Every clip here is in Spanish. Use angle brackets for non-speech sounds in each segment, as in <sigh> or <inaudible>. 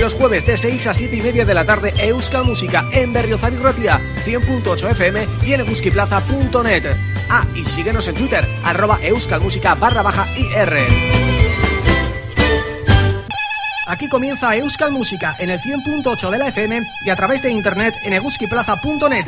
Los jueves de 6 a 7 y media de la tarde Euskal Música en Berriozar y Ratia 100.8 FM y en euskiplaza.net Ah, y síguenos en Twitter arroba euskalmusica barra baja IR Aquí comienza Euskal Música en el 100.8 de la FM y a través de internet en euskiplaza.net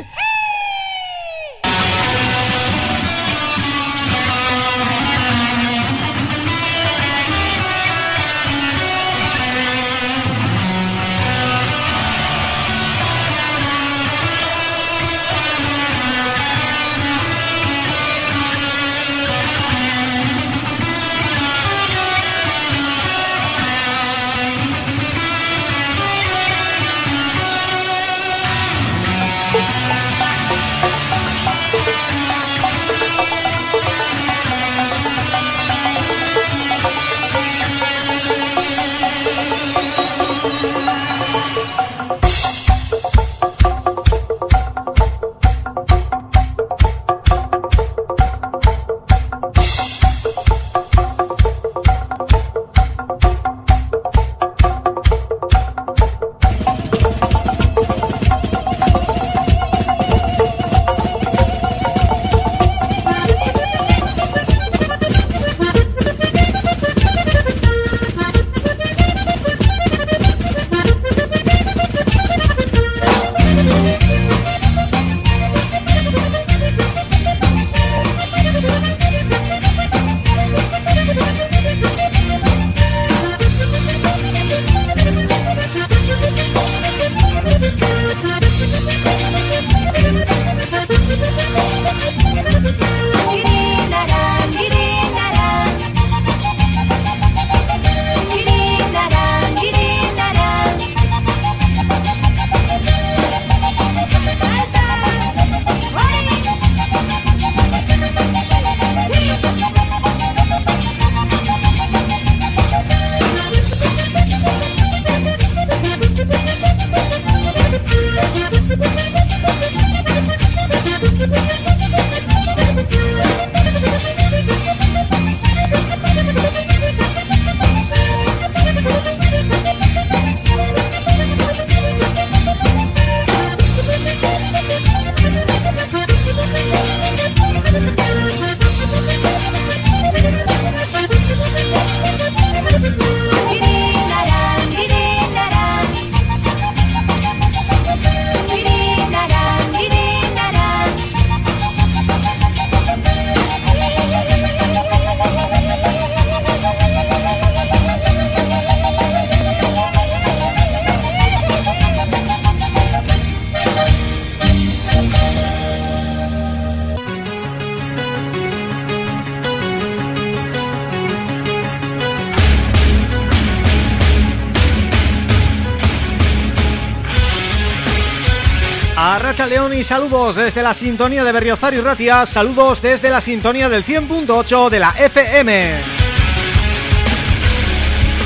saludos desde la sintonía de Berriozar y Ratia, saludos desde la sintonía del 100.8 de la FM.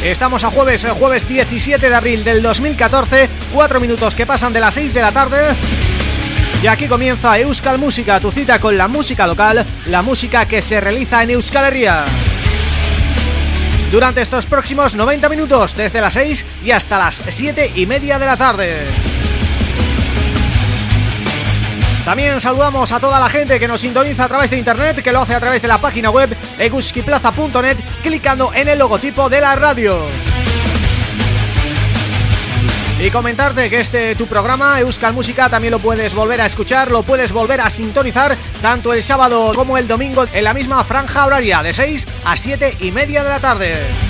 Estamos a jueves, el jueves 17 de abril del 2014, cuatro minutos que pasan de las 6 de la tarde y aquí comienza Euskal Música, tu cita con la música local, la música que se realiza en Euskal Herria. Durante estos próximos 90 minutos, desde las 6 y hasta las 7 y media de la tarde. También saludamos a toda la gente que nos sintoniza a través de internet, que lo hace a través de la página web eguskiplaza.net, clicando en el logotipo de la radio. Y comentarte que este tu programa, Euskal Música, también lo puedes volver a escuchar, lo puedes volver a sintonizar, tanto el sábado como el domingo, en la misma franja horaria, de 6 a 7 y media de la tarde.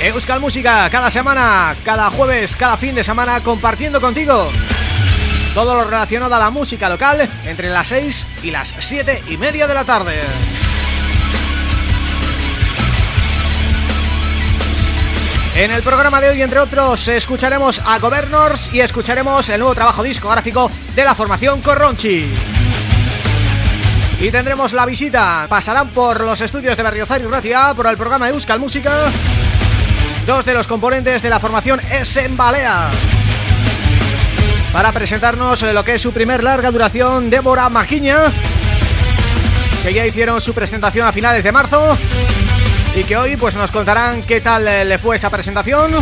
Eh, Euskal Música cada semana, cada jueves, cada fin de semana compartiendo contigo todo lo relacionado a la música local entre las 6 y las 7 y media de la tarde. En el programa de hoy, entre otros, escucharemos a Governors y escucharemos el nuevo trabajo discográfico de la formación Corronchi. Y tendremos la visita, pasarán por los estudios de Berriozar y Ratia, por el programa de Euskal Música dos de los componentes de la formación Esembalea para presentarnos lo que es su primer larga duración, Débora Maquiña, que ya hicieron su presentación a finales de marzo y que hoy pues nos contarán qué tal eh, le fue esa presentación,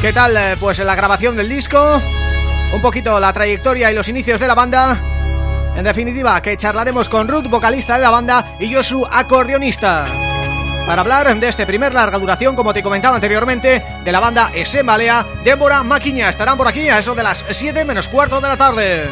qué tal eh, pues la grabación del disco, un poquito la trayectoria y los inicios de la banda. En definitiva, que charlaremos con Ruth, vocalista de la banda, y Josu, acordeonista. Para hablar de este primer larga duración, como te comentaba anteriormente, de la banda Esemalea, Débora Maquiña. Estarán por aquí a eso de las 7 menos cuarto de la tarde.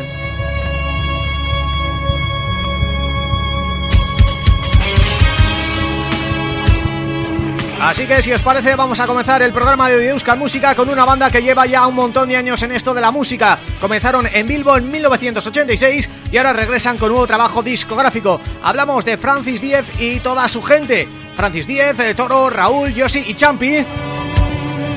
Así que si os parece vamos a comenzar el programa de Euskal Música con una banda que lleva ya un montón de años en esto de la música. Comenzaron en Bilbo en 1986 y ahora regresan con nuevo trabajo discográfico. Hablamos de Francis Diez y toda su gente. Francis Diez, eh, Toro, Raúl, Yoshi y Champi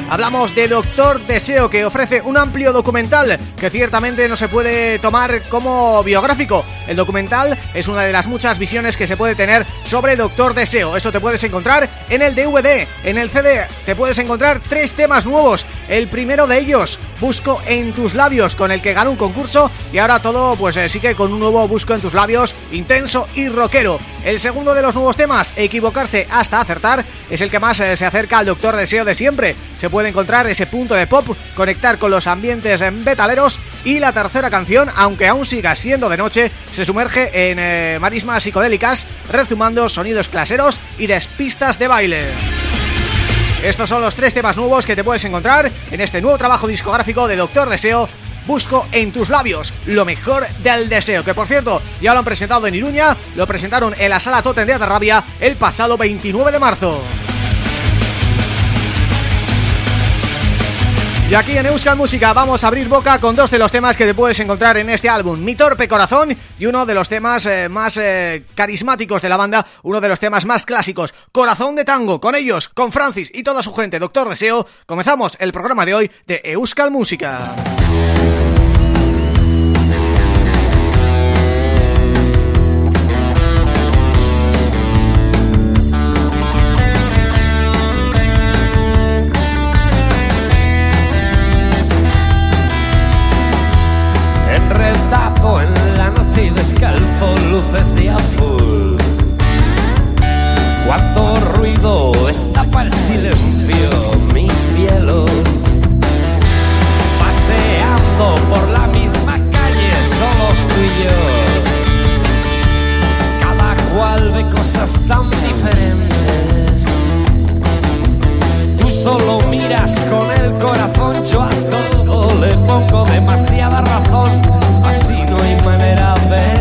Hablamos de Doctor Deseo que ofrece un amplio documental que ciertamente no se puede tomar como biográfico. El documental es una de las muchas visiones que se puede tener sobre Doctor Deseo. Eso te puedes encontrar en el DVD, en el CD. Te puedes encontrar tres temas nuevos. El primero de ellos, Busco en tus labios, con el que ganó un concurso y ahora todo pues eh, sigue con un nuevo Busco en tus labios intenso y rockero. El segundo de los nuevos temas, Equivocarse hasta acertar, es el que más eh, se acerca al Doctor Deseo de siempre. Encontrar ese punto de pop, conectar con los ambientes betaleros y la tercera canción, aunque aún siga siendo de noche, se sumerge en eh, marismas psicodélicas, rezumando sonidos claseros y despistas de baile. Estos son los tres temas nuevos que te puedes encontrar en este nuevo trabajo discográfico de Doctor Deseo Busco en tus labios lo mejor del deseo Que por cierto, ya lo han presentado en Iruña Lo presentaron en la Sala Totem de Atarrabia El pasado 29 de marzo Y aquí en Euskal Música vamos a abrir boca con dos de los temas que te puedes encontrar en este álbum. Mi Torpe Corazón y uno de los temas eh, más eh, carismáticos de la banda Uno de los temas más clásicos, Corazón de Tango Con ellos, con Francis y toda su gente, Doctor Deseo Comenzamos el programa de hoy de Euskal Música tan diferentes. Tú solo miras con el corazón, yo a todo le pongo demasiada razón Así no hay manera de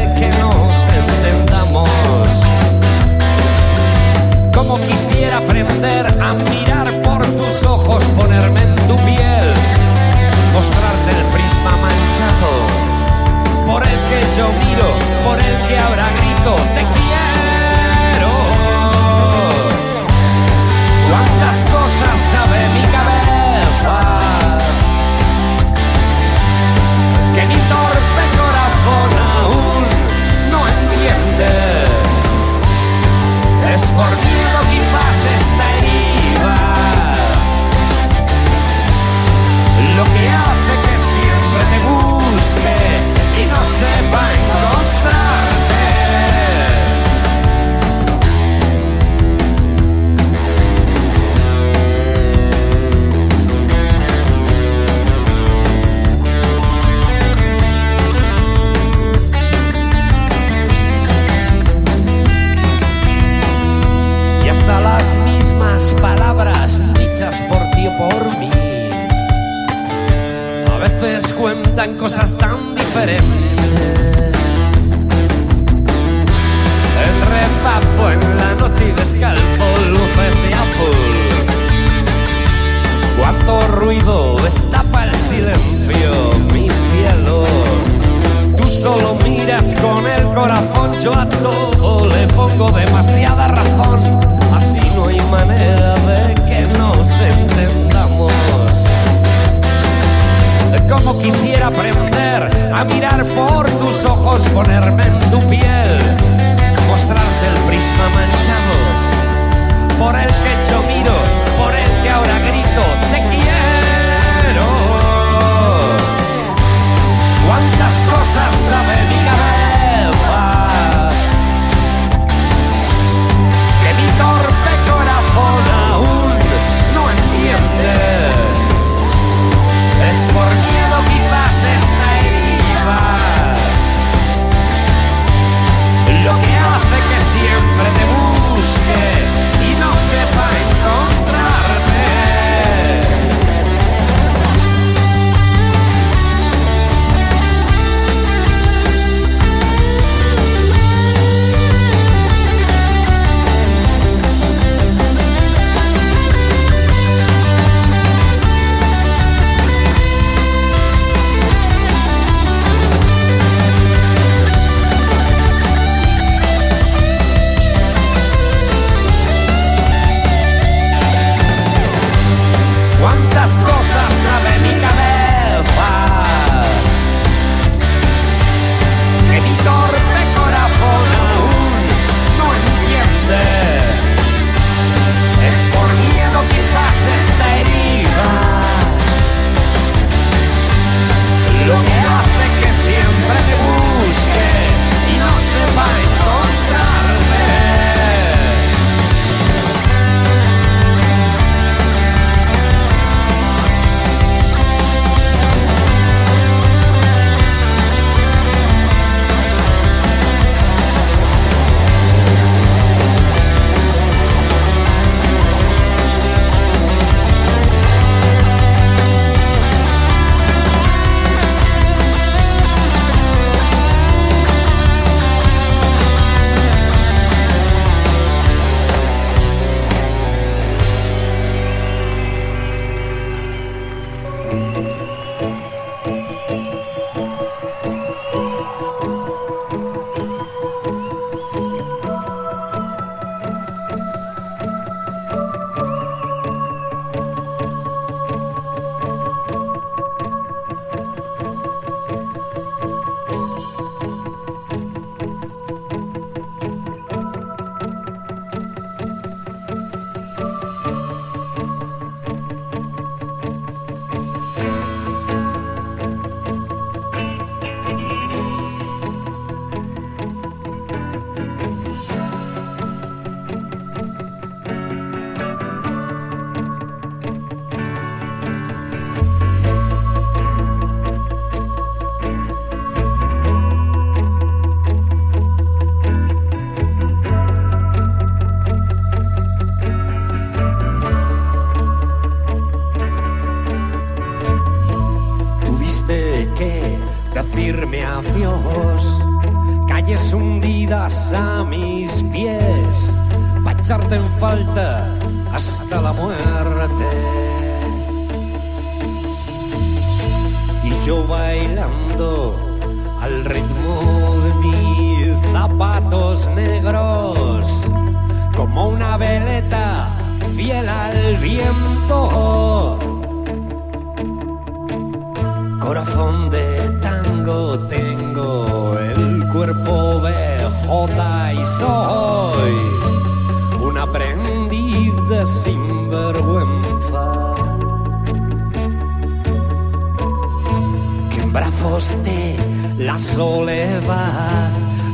Brazos de la soledad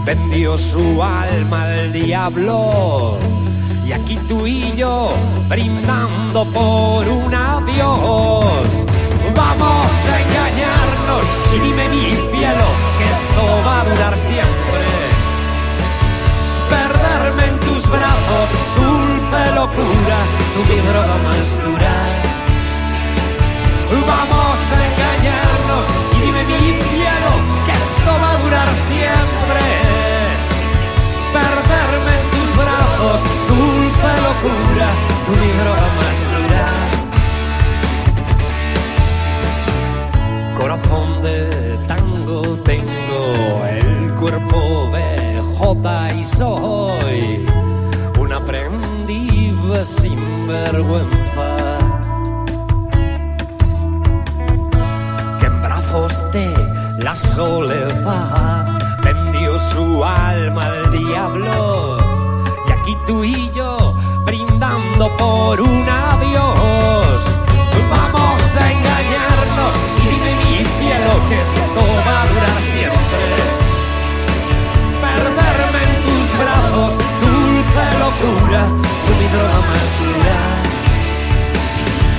vendió su alma al diablo. Y aquí tú y yo brindando por un adiós. Vamos a engañarnos y dime mi cielo que esto va a durar siempre. Perderme en tus brazos, dulce locura, tu mi droga más dura. Vamos a engañarnos y dime mi cielo que esto va a durar siempre. Perderme en tus brazos, dulce locura, tu droga más dura. corazón de tango tengo, el cuerpo de jota y soy un aprendiz sin vergüenza. Brazos de la soledad vendió su alma al diablo. Y aquí tú y yo brindando por un adiós. Vamos a engañarnos y dime mi cielo que esto va a durar siempre. Perderme en tus brazos, dulce locura, tu mi droga más.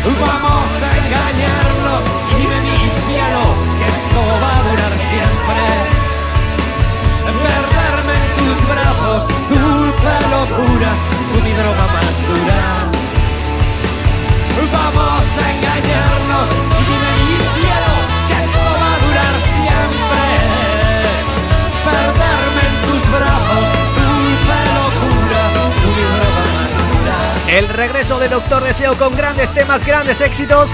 Vamos a engañarnos y dime mi que esto va a durar siempre. Perderme en tus brazos, dulce locura, tu mi droga más dura. Vamos a engañarnos y El regreso de Doctor Deseo con grandes temas, grandes éxitos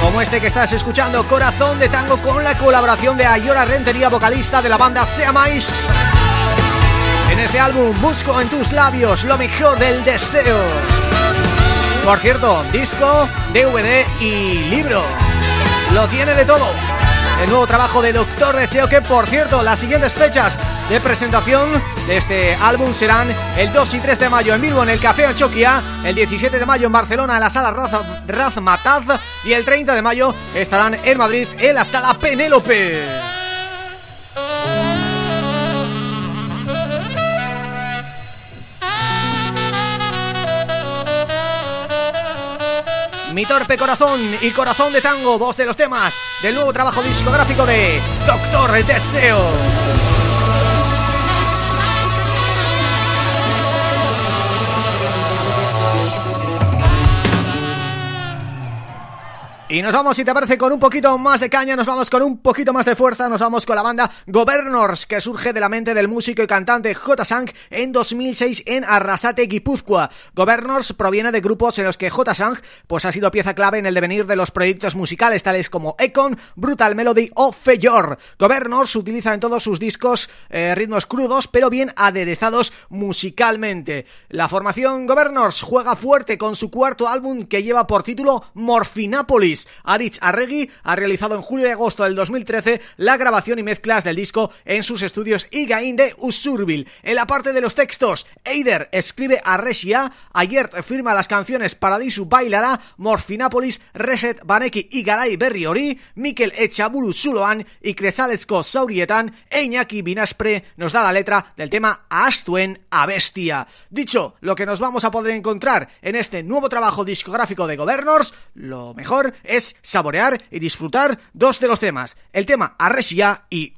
como este que estás escuchando, Corazón de Tango con la colaboración de Ayora Rentería, vocalista de la banda Sea Mais. En este álbum busco en tus labios lo mejor del deseo. Por cierto, disco, DVD y libro. Lo tiene de todo. El nuevo trabajo de Doctor Deseo que, por cierto, las siguientes fechas de presentación de este álbum serán el 2 y 3 de mayo en Bilbo en el Café Anchoquia, el 17 de mayo en Barcelona en la Sala Raz Razmataz y el 30 de mayo estarán en Madrid en la Sala Penélope. Mi torpe corazón y corazón de tango, dos de los temas del nuevo trabajo discográfico de Doctor Deseo. Y nos vamos, si te parece, con un poquito más de caña, nos vamos con un poquito más de fuerza, nos vamos con la banda Governors, que surge de la mente del músico y cantante J. Sang en 2006 en Arrasate, Guipúzcoa. Governors proviene de grupos en los que J. Sang pues, ha sido pieza clave en el devenir de los proyectos musicales, tales como Econ, Brutal Melody o Feyor. Governors utiliza en todos sus discos eh, ritmos crudos, pero bien aderezados musicalmente. La formación Governors juega fuerte con su cuarto álbum que lleva por título Morfinápolis, Arich Arregui ha realizado en julio y agosto del 2013 la grabación y mezclas del disco en sus estudios Igain de Usurbil. En la parte de los textos, Eider escribe a Resia, Ayer firma las canciones Paradisu Bailará, Morfinápolis, Reset Baneki y Garay Berriori, Mikel Echaburu Zuloan y Cresalesko Saurietan e Iñaki Binaspre nos da la letra del tema Astuen a Bestia. Dicho lo que nos vamos a poder encontrar en este nuevo trabajo discográfico de Governors, lo mejor es saborear y disfrutar dos de los temas, el tema Arresia y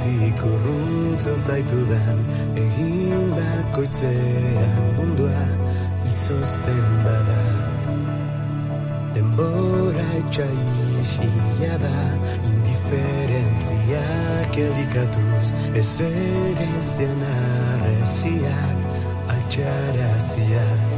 Uneak. urruntzen zaitu egin bakoitzean mundua izozten bada denbora etxai da indiferentziak elikatuz ez ere arreziak altxaraziaz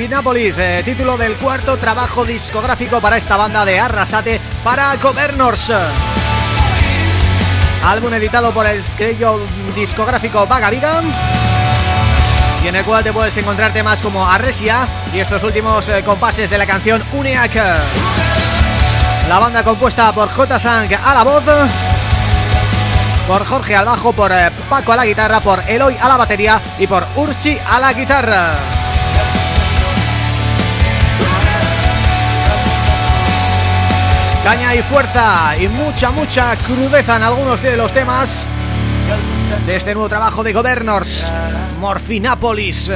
Morfinápolis, eh, título del cuarto trabajo discográfico para esta banda de Arrasate para Governors. Álbum editado por el sello discográfico Vaga Vida y en el cual te puedes encontrar temas como Arresia y estos últimos eh, compases de la canción Uniac. La banda compuesta por J. Sang a la voz, por Jorge al bajo, por eh, Paco a la guitarra, por Eloy a la batería y por Urchi a la guitarra. Caña y fuerza y mucha, mucha crudeza en algunos de los temas de este nuevo trabajo de Governors, Morfinápolis.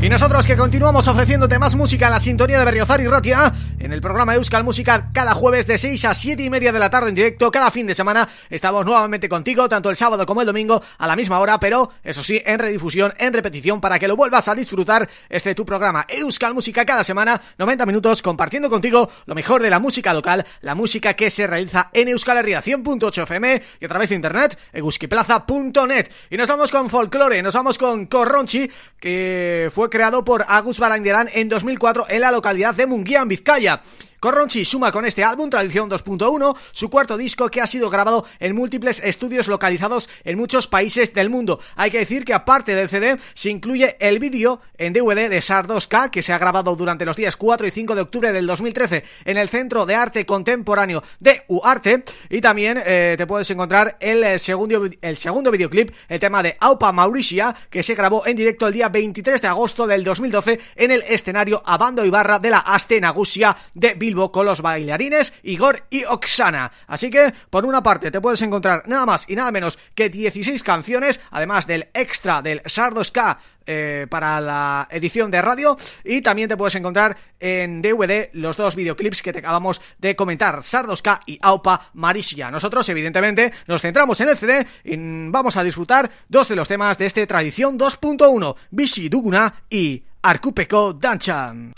Y nosotros que continuamos ofreciéndote más música a la sintonía de Berriozar y Rotia en el programa Euskal Música cada jueves de 6 a 7 y media de la tarde en directo, cada fin de semana estamos nuevamente contigo, tanto el sábado como el domingo a la misma hora, pero eso sí, en redifusión, en repetición, para que lo vuelvas a disfrutar este tu programa Euskal Música cada semana, 90 minutos compartiendo contigo lo mejor de la música local, la música que se realiza en Euskal Herria 100.8 FM y a través de internet, euskiplaza.net. Y nos vamos con folclore, nos vamos con Corronchi, que fue creado por Agus Barandiarán en 2004 en la localidad de Munguía, en Vizcaya. yeah. Corronchi suma con este álbum Tradición 2.1 su cuarto disco que ha sido grabado en múltiples estudios localizados en muchos países del mundo. Hay que decir que aparte del CD se incluye el vídeo en DVD de SAR2K que se ha grabado durante los días 4 y 5 de octubre del 2013 en el Centro de Arte Contemporáneo de UARTE y también eh, te puedes encontrar el, eh, segundo, el segundo videoclip, el tema de Aupa Mauricia que se grabó en directo el día 23 de agosto del 2012 en el escenario Abando Ibarra de la Astenagusia de Bilbao con los bailarines Igor y Oksana. Así que, por una parte, te puedes encontrar nada más y nada menos que 16 canciones, además del extra del Sardos K eh, para la edición de radio y también te puedes encontrar en DVD los dos videoclips que te acabamos de comentar, Sardoska y Aupa Marisia. Nosotros, evidentemente, nos centramos en el CD y vamos a disfrutar dos de los temas de este Tradición 2.1, Bishi Duguna y Arkupeko Danchan.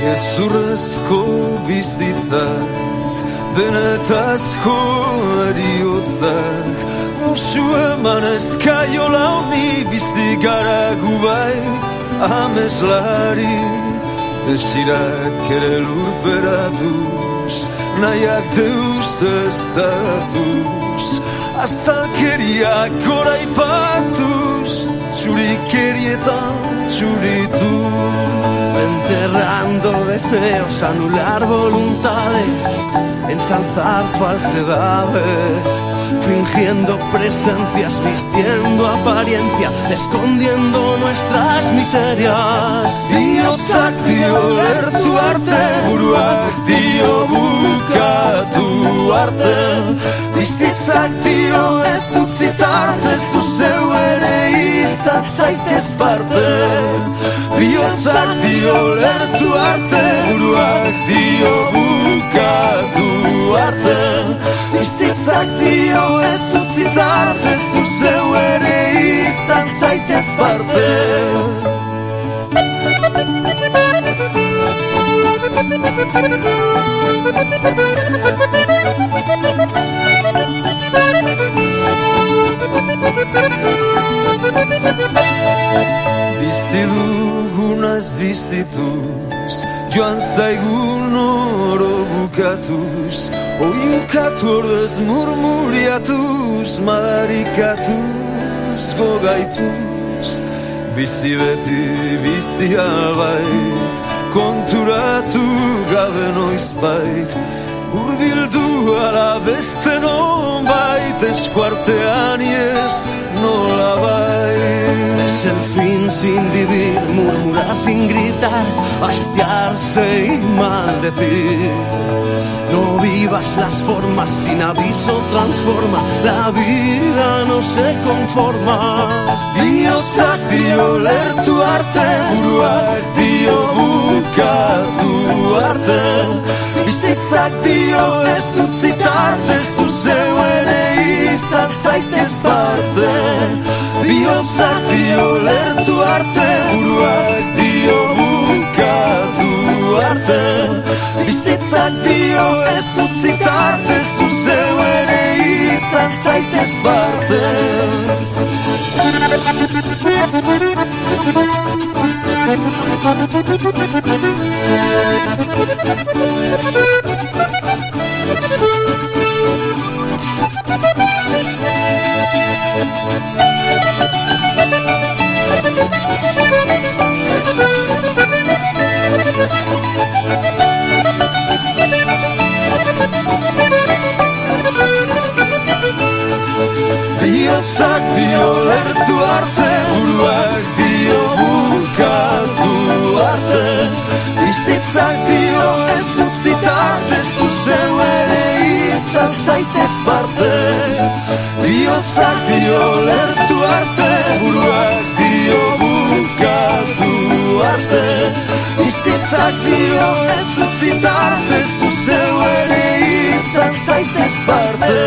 Gezurrezko bizitzak Benetazko eriotzak Musu eman ezkaiola honi bizi gara gubai Ameslari Desirak ere lurperatuz να ιαδεύσε στα του. Α τα κόρα υπά του, τσουρικέριε τα. Enterrando deseos, anular voluntades Ensalzar falsedades Fingiendo presencias, vistiendo apariencia Escondiendo nuestras miserias. Diosak dio lertu arte dio bukatu arte Bizitzak dio ez utzitarte Zuzeu ere izan zaitez parte Biotzak dio lertu arte Buruak dio bukatu arte. Bizitzak dio ez utzitarte Zuzeu ere izan zaitez parte Bizi dugunaz bizituz Joan zaigun oro bukatuz. Oiukatu ordez murmuriatuz Madarikatuz gogaituz. Bizi beti bizi albait Konturatu gabe noizbait Urbildu ala beste non bait Eskuartean iez nola bait. Es el fin sin vivir, murmurar sin gritar Hastiarse y maldecir. No vivas las formas sin aviso transforma. La vida no se conforma. Biosak dio lertu arte Buruak dio bukatu arte. Bizitzak dio ez utzitarte Zuzeu ere izan zaitez parte Biotzak dio lertu arte Buruak dio bukatu arte Bizitzak dio ez utzitarte Zuzeu ere izan zaitez parte Bihotzak dio arte buruak Bizitzak dio ez utzitarte Zuzeu ere izan zaitez parte. Biotzak dio lertu arte Buruak dio bukatu arte. Bizitzak dio ez utzitarte Zuzeu ere izan zaitez parte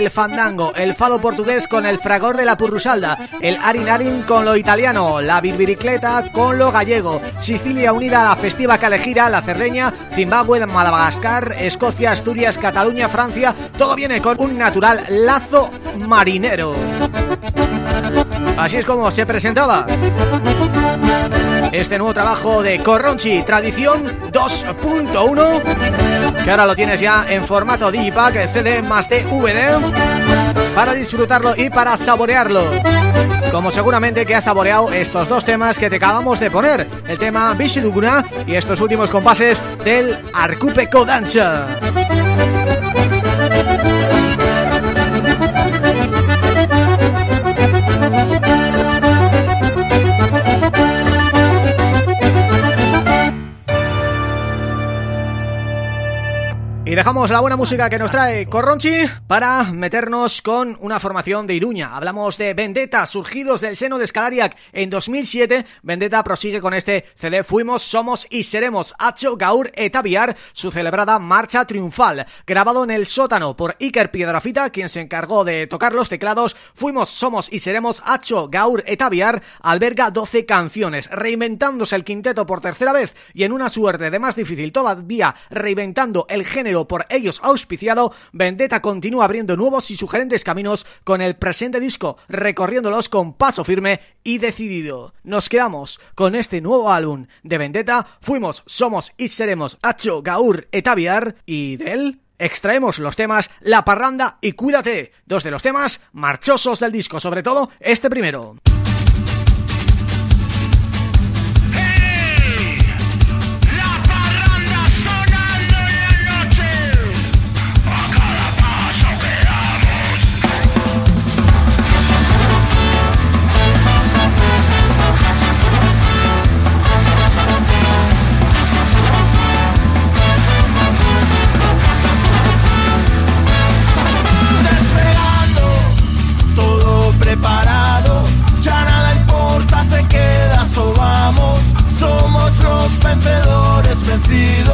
el fandango, el fado portugués con el fragor de la purrusalda, el arin con lo italiano, la birbiricleta con lo gallego, Sicilia unida a la festiva calejira, la cerdeña, Zimbabue, Madagascar, Escocia, Asturias, Cataluña, Francia, todo viene con un natural lazo marinero. Así es como se presentaba este nuevo trabajo de Corronchi, Tradición 2.1 que ahora lo tienes ya en formato Digipack, CD más DVD para disfrutarlo y para saborearlo. Como seguramente que has saboreado estos dos temas que te acabamos de poner, el tema Bishiduguna y estos últimos compases del Arcupe Kodancha. Dejamos la buena música que nos trae Corronchi para meternos con una formación de Iruña. Hablamos de Vendetta, surgidos del seno de Scalariac en 2007. Vendetta prosigue con este CD Fuimos, Somos y Seremos Hacho Gaur Etaviar, su celebrada marcha triunfal. Grabado en el sótano por Iker Piedrafita, quien se encargó de tocar los teclados, Fuimos, Somos y Seremos Hacho Gaur Etaviar alberga 12 canciones, reinventándose el quinteto por tercera vez y en una suerte de más difícil todavía, reinventando el género por ellos auspiciado, Vendetta continúa abriendo nuevos y sugerentes caminos con el presente disco, recorriéndolos con paso firme y decidido. Nos quedamos con este nuevo álbum de Vendetta, fuimos, somos y seremos Hacho, Gaur, Etaviar y de él extraemos los temas La Parranda y Cuídate, dos de los temas marchosos del disco, sobre todo este primero. sentir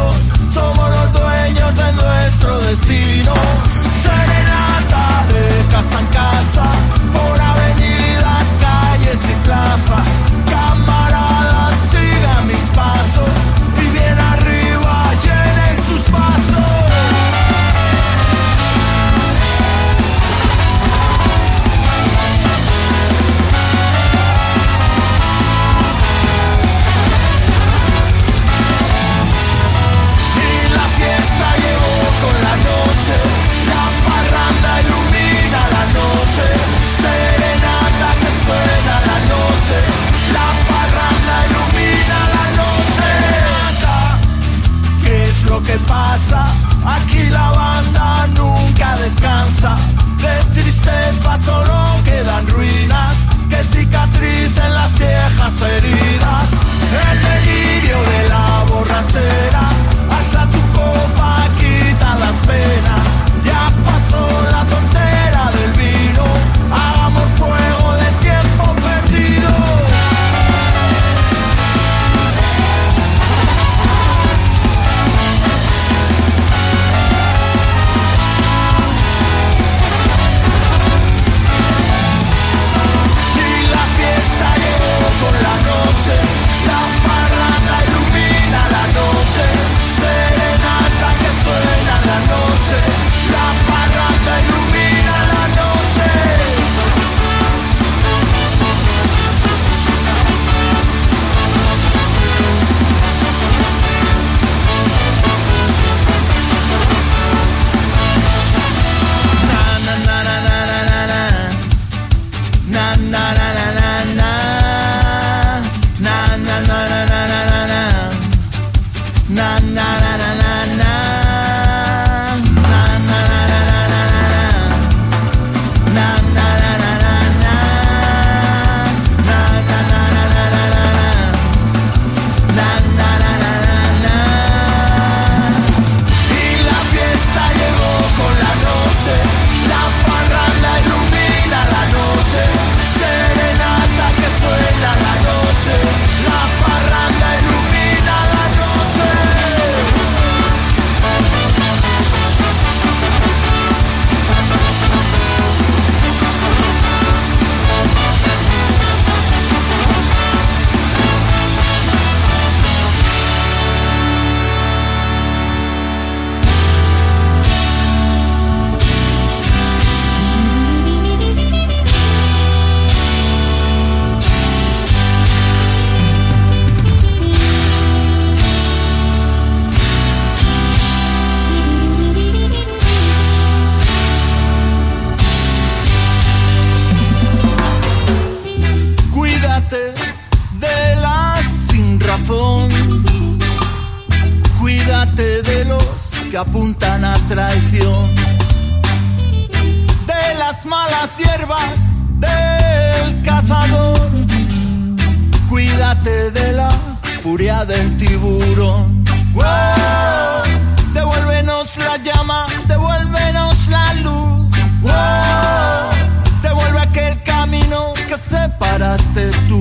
tú.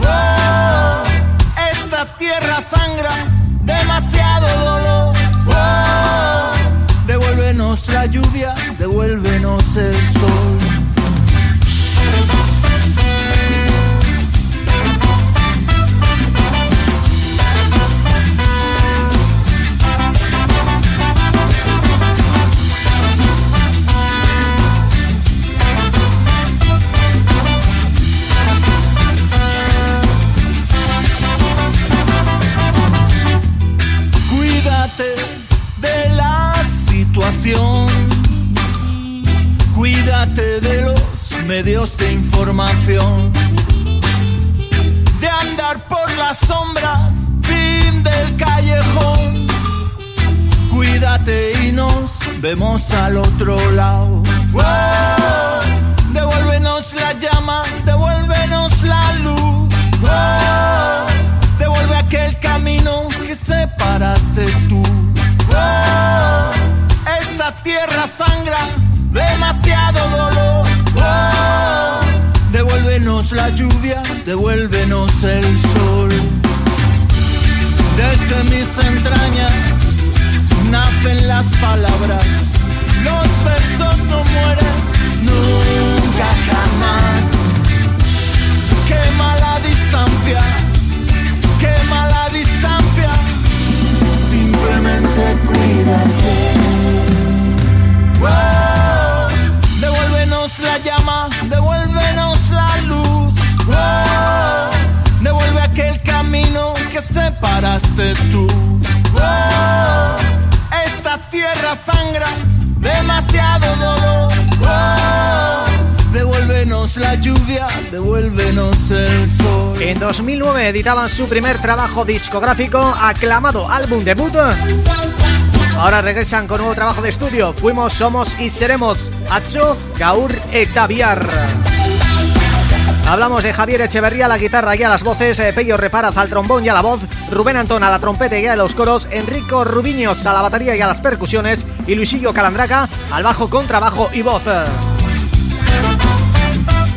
Oh, esta tierra sangra, demasiado dolor. Oh, devuélvenos la lluvia, devuélvenos el sol. De información. De andar por las sombras, fin del callejón. Cuídate y nos vemos al otro lado. devuélvenos la llama, devuélvenos la luz. devuelve aquel camino que separaste tú tierra sangra, demasiado dolor. Devuélvenos la lluvia, devuélvenos el sol. Desde mis entrañas nacen las palabras, los versos no mueren nunca jamás. Quema la distancia, quema la distancia, simplemente cuídate devuélvenos camino que separaste tú. esta tierra sangra, demasiado dolor. Devuélvenos la lluvia, devuélvenos el sol. En 2009 editaban su primer trabajo discográfico, aclamado álbum debut Ahora regresan con nuevo trabajo de estudio Fuimos, somos y seremos Acho, Gaur Etaviar Hablamos de Javier Echeverría a la guitarra y a las voces, eh, Pello Reparaz al trombón y a la voz, Rubén Antón a la trompeta y a los coros, Enrico Rubiños a la batería y a las percusiones y Luisillo Calandraca al bajo con trabajo y voz.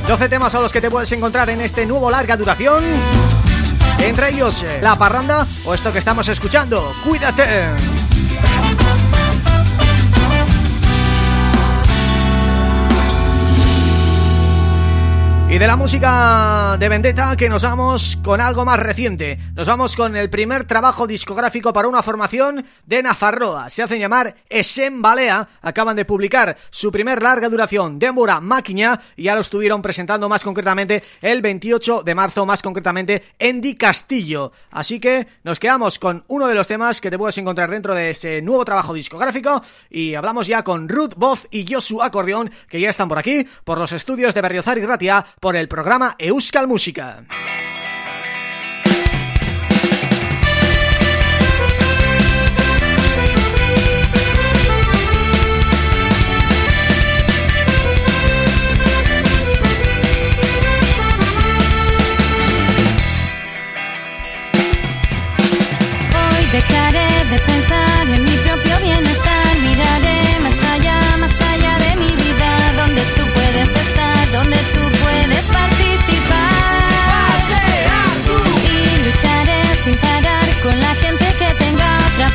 12 temas son los que te puedes encontrar en este nuevo larga duración Entre ellos, eh, La Parranda o esto que estamos escuchando, Cuídate Y de la música de Vendetta que nos vamos con algo más reciente. Nos vamos con el primer trabajo discográfico para una formación de Nafarroa. Se hacen llamar Esen Balea. Acaban de publicar su primer larga duración, Débora Máquina, y ya lo estuvieron presentando más concretamente el 28 de marzo, más concretamente en Di Castillo. Así que nos quedamos con uno de los temas que te puedes encontrar dentro de ese nuevo trabajo discográfico y hablamos ya con Ruth Voz y Josu Acordeón, que ya están por aquí, por los estudios de Berriozar y Ratia, por el programa Euskal Música.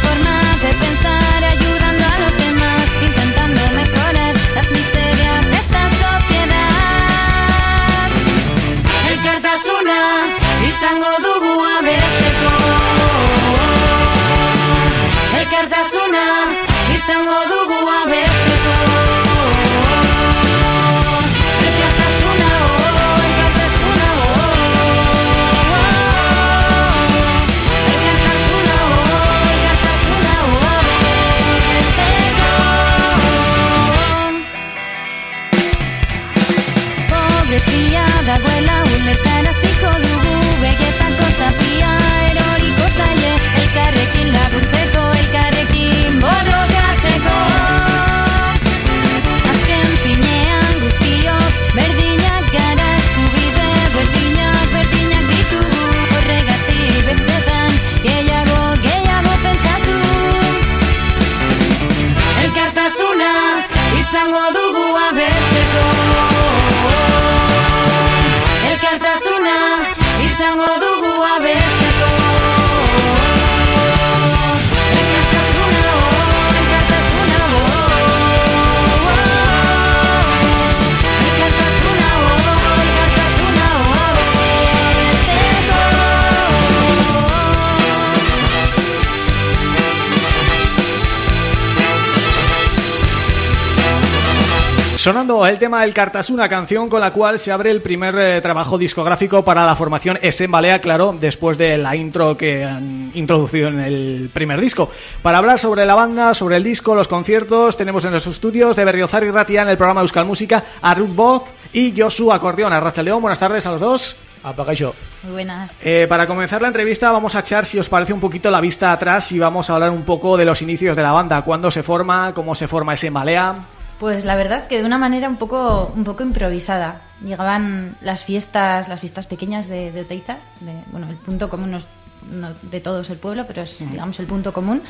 De pensar, ayudando a los demás, intentando mejorar las miserias de esta sociedad. Elkartasuna izango dugu abesteko Elkartasuna izango dugu abesteko Sonando el tema del Cartasuna, canción con la cual se abre el primer eh, trabajo discográfico para la formación Balea, claro, después de la intro que han introducido en el primer disco. Para hablar sobre la banda, sobre el disco, los conciertos, tenemos en los estudios de Berriozar y Ratia en el programa Euskal Música a Ruth Voz y Josu Acordeón. A Racha León, buenas tardes a los dos. Apagaixo. Muy buenas. Eh, para comenzar la entrevista vamos a echar, si os parece, un poquito la vista atrás y vamos a hablar un poco de los inicios de la banda, cuándo se forma, cómo se forma ese Malea. Pues la verdad que de una manera un poco, un poco improvisada. Llegaban las fiestas, las fiestas pequeñas de, de Oteiza, de, bueno, el punto común no es- no de todos el pueblo, pero es, digamos, el punto común.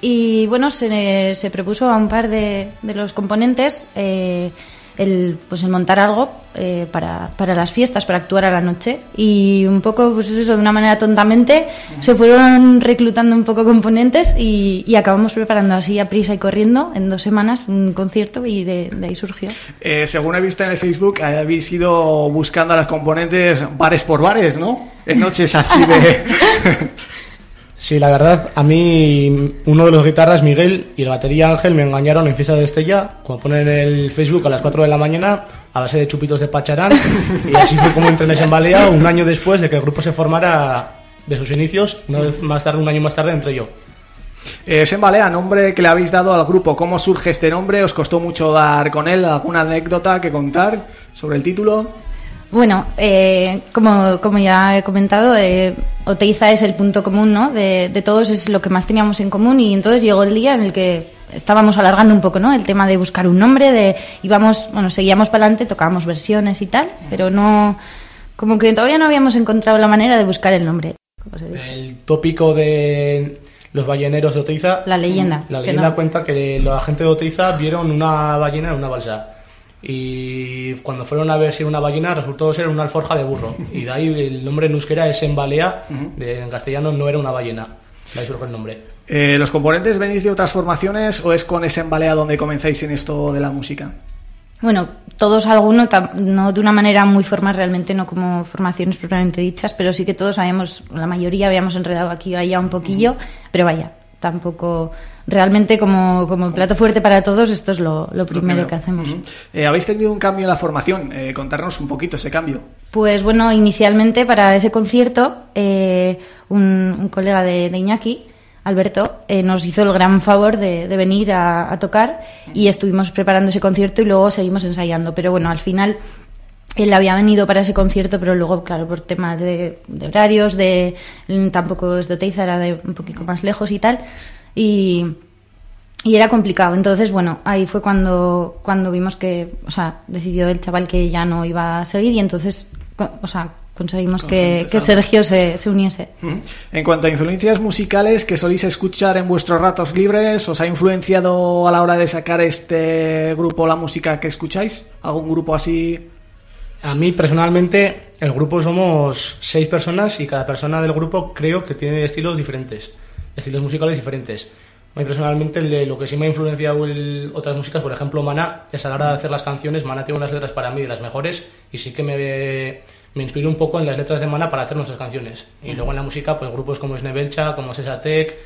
Y bueno, se, se propuso a un par de, de los componentes eh, el, pues el montar algo eh, para, para las fiestas, para actuar a la noche. Y un poco, pues eso, de una manera tontamente, se fueron reclutando un poco componentes y, y acabamos preparando así a prisa y corriendo en dos semanas un concierto y de, de ahí surgió. Eh, según he visto en el Facebook, habéis ido buscando a los componentes bares por bares, ¿no? En noches así de... <laughs> Sí, la verdad, a mí uno de los guitarras, Miguel, y el batería Ángel me engañaron en fiesta de Estella, cuando ponen el Facebook a las 4 de la mañana, a base de chupitos de pacharán, y así fue como entré en ese embalea, un año después de que el grupo se formara de sus inicios, una vez más tarde, un año más tarde, entré yo. Eh, Sembalea, nombre que le habéis dado al grupo, ¿cómo surge este nombre? ¿Os costó mucho dar con él? ¿Alguna anécdota que contar sobre el título? Bueno, eh, como, como ya he comentado, eh, Oteiza es el punto común ¿no? de, de todos, es lo que más teníamos en común y entonces llegó el día en el que estábamos alargando un poco ¿no? el tema de buscar un nombre, de íbamos, bueno, seguíamos para adelante, tocábamos versiones y tal, pero no, como que todavía no habíamos encontrado la manera de buscar el nombre. ¿Cómo se dice? El tópico de los balleneros de Oteiza. La leyenda, La que leyenda no. cuenta que la gente de Oteiza vieron una ballena en una balsa. Y cuando fueron a ver si era una ballena, resultó ser una alforja de burro. <laughs> Y de ahí el nombre en euskera es embalea, en castellano no era una ballena. De ahí surge el nombre. Eh, ¿Los componentes venís de otras formaciones o es con Sembalea donde comenzáis en esto de la música? Bueno, todos alguno, tam- no de una manera muy formal realmente, no como formaciones propiamente dichas, pero sí que todos habíamos, la mayoría habíamos enredado aquí y allá un poquillo, pero vaya, tampoco, realmente como, como plato fuerte para todos, esto es lo, lo primero que hacemos. Eh, ¿Habéis tenido un cambio en la formación? Eh, contarnos un poquito ese cambio. Pues bueno, inicialmente para ese concierto, eh, un, un colega de, de Iñaki, Alberto, eh, nos hizo el gran favor de, de venir a, a tocar y estuvimos preparando ese concierto y luego seguimos ensayando. Pero bueno, al final él había venido para ese concierto, pero luego, claro, por temas de, de horarios, de tampoco es de Oteiza, era de un poquito más lejos y tal. Y, y era complicado. Entonces, bueno, ahí fue cuando, cuando vimos que, o sea, decidió el chaval que ya no iba a seguir y entonces, o sea, conseguimos que, que Sergio se, se uniese. En cuanto a influencias musicales que soléis escuchar en vuestros ratos libres, ¿os ha influenciado a la hora de sacar este grupo la música que escucháis? ¿Algún grupo así? A mí personalmente, el grupo somos seis personas y cada persona del grupo creo que tiene estilos diferentes, estilos musicales diferentes. A mí personalmente lo que sí me ha influenciado el- otras músicas, por ejemplo Mana, es a la hora de hacer las canciones, Mana tiene unas letras para mí de las mejores y sí que me, me inspiro un poco en las letras de Mana para hacer nuestras canciones. Y luego en la música, pues grupos como Snebelcha, como Sesatec,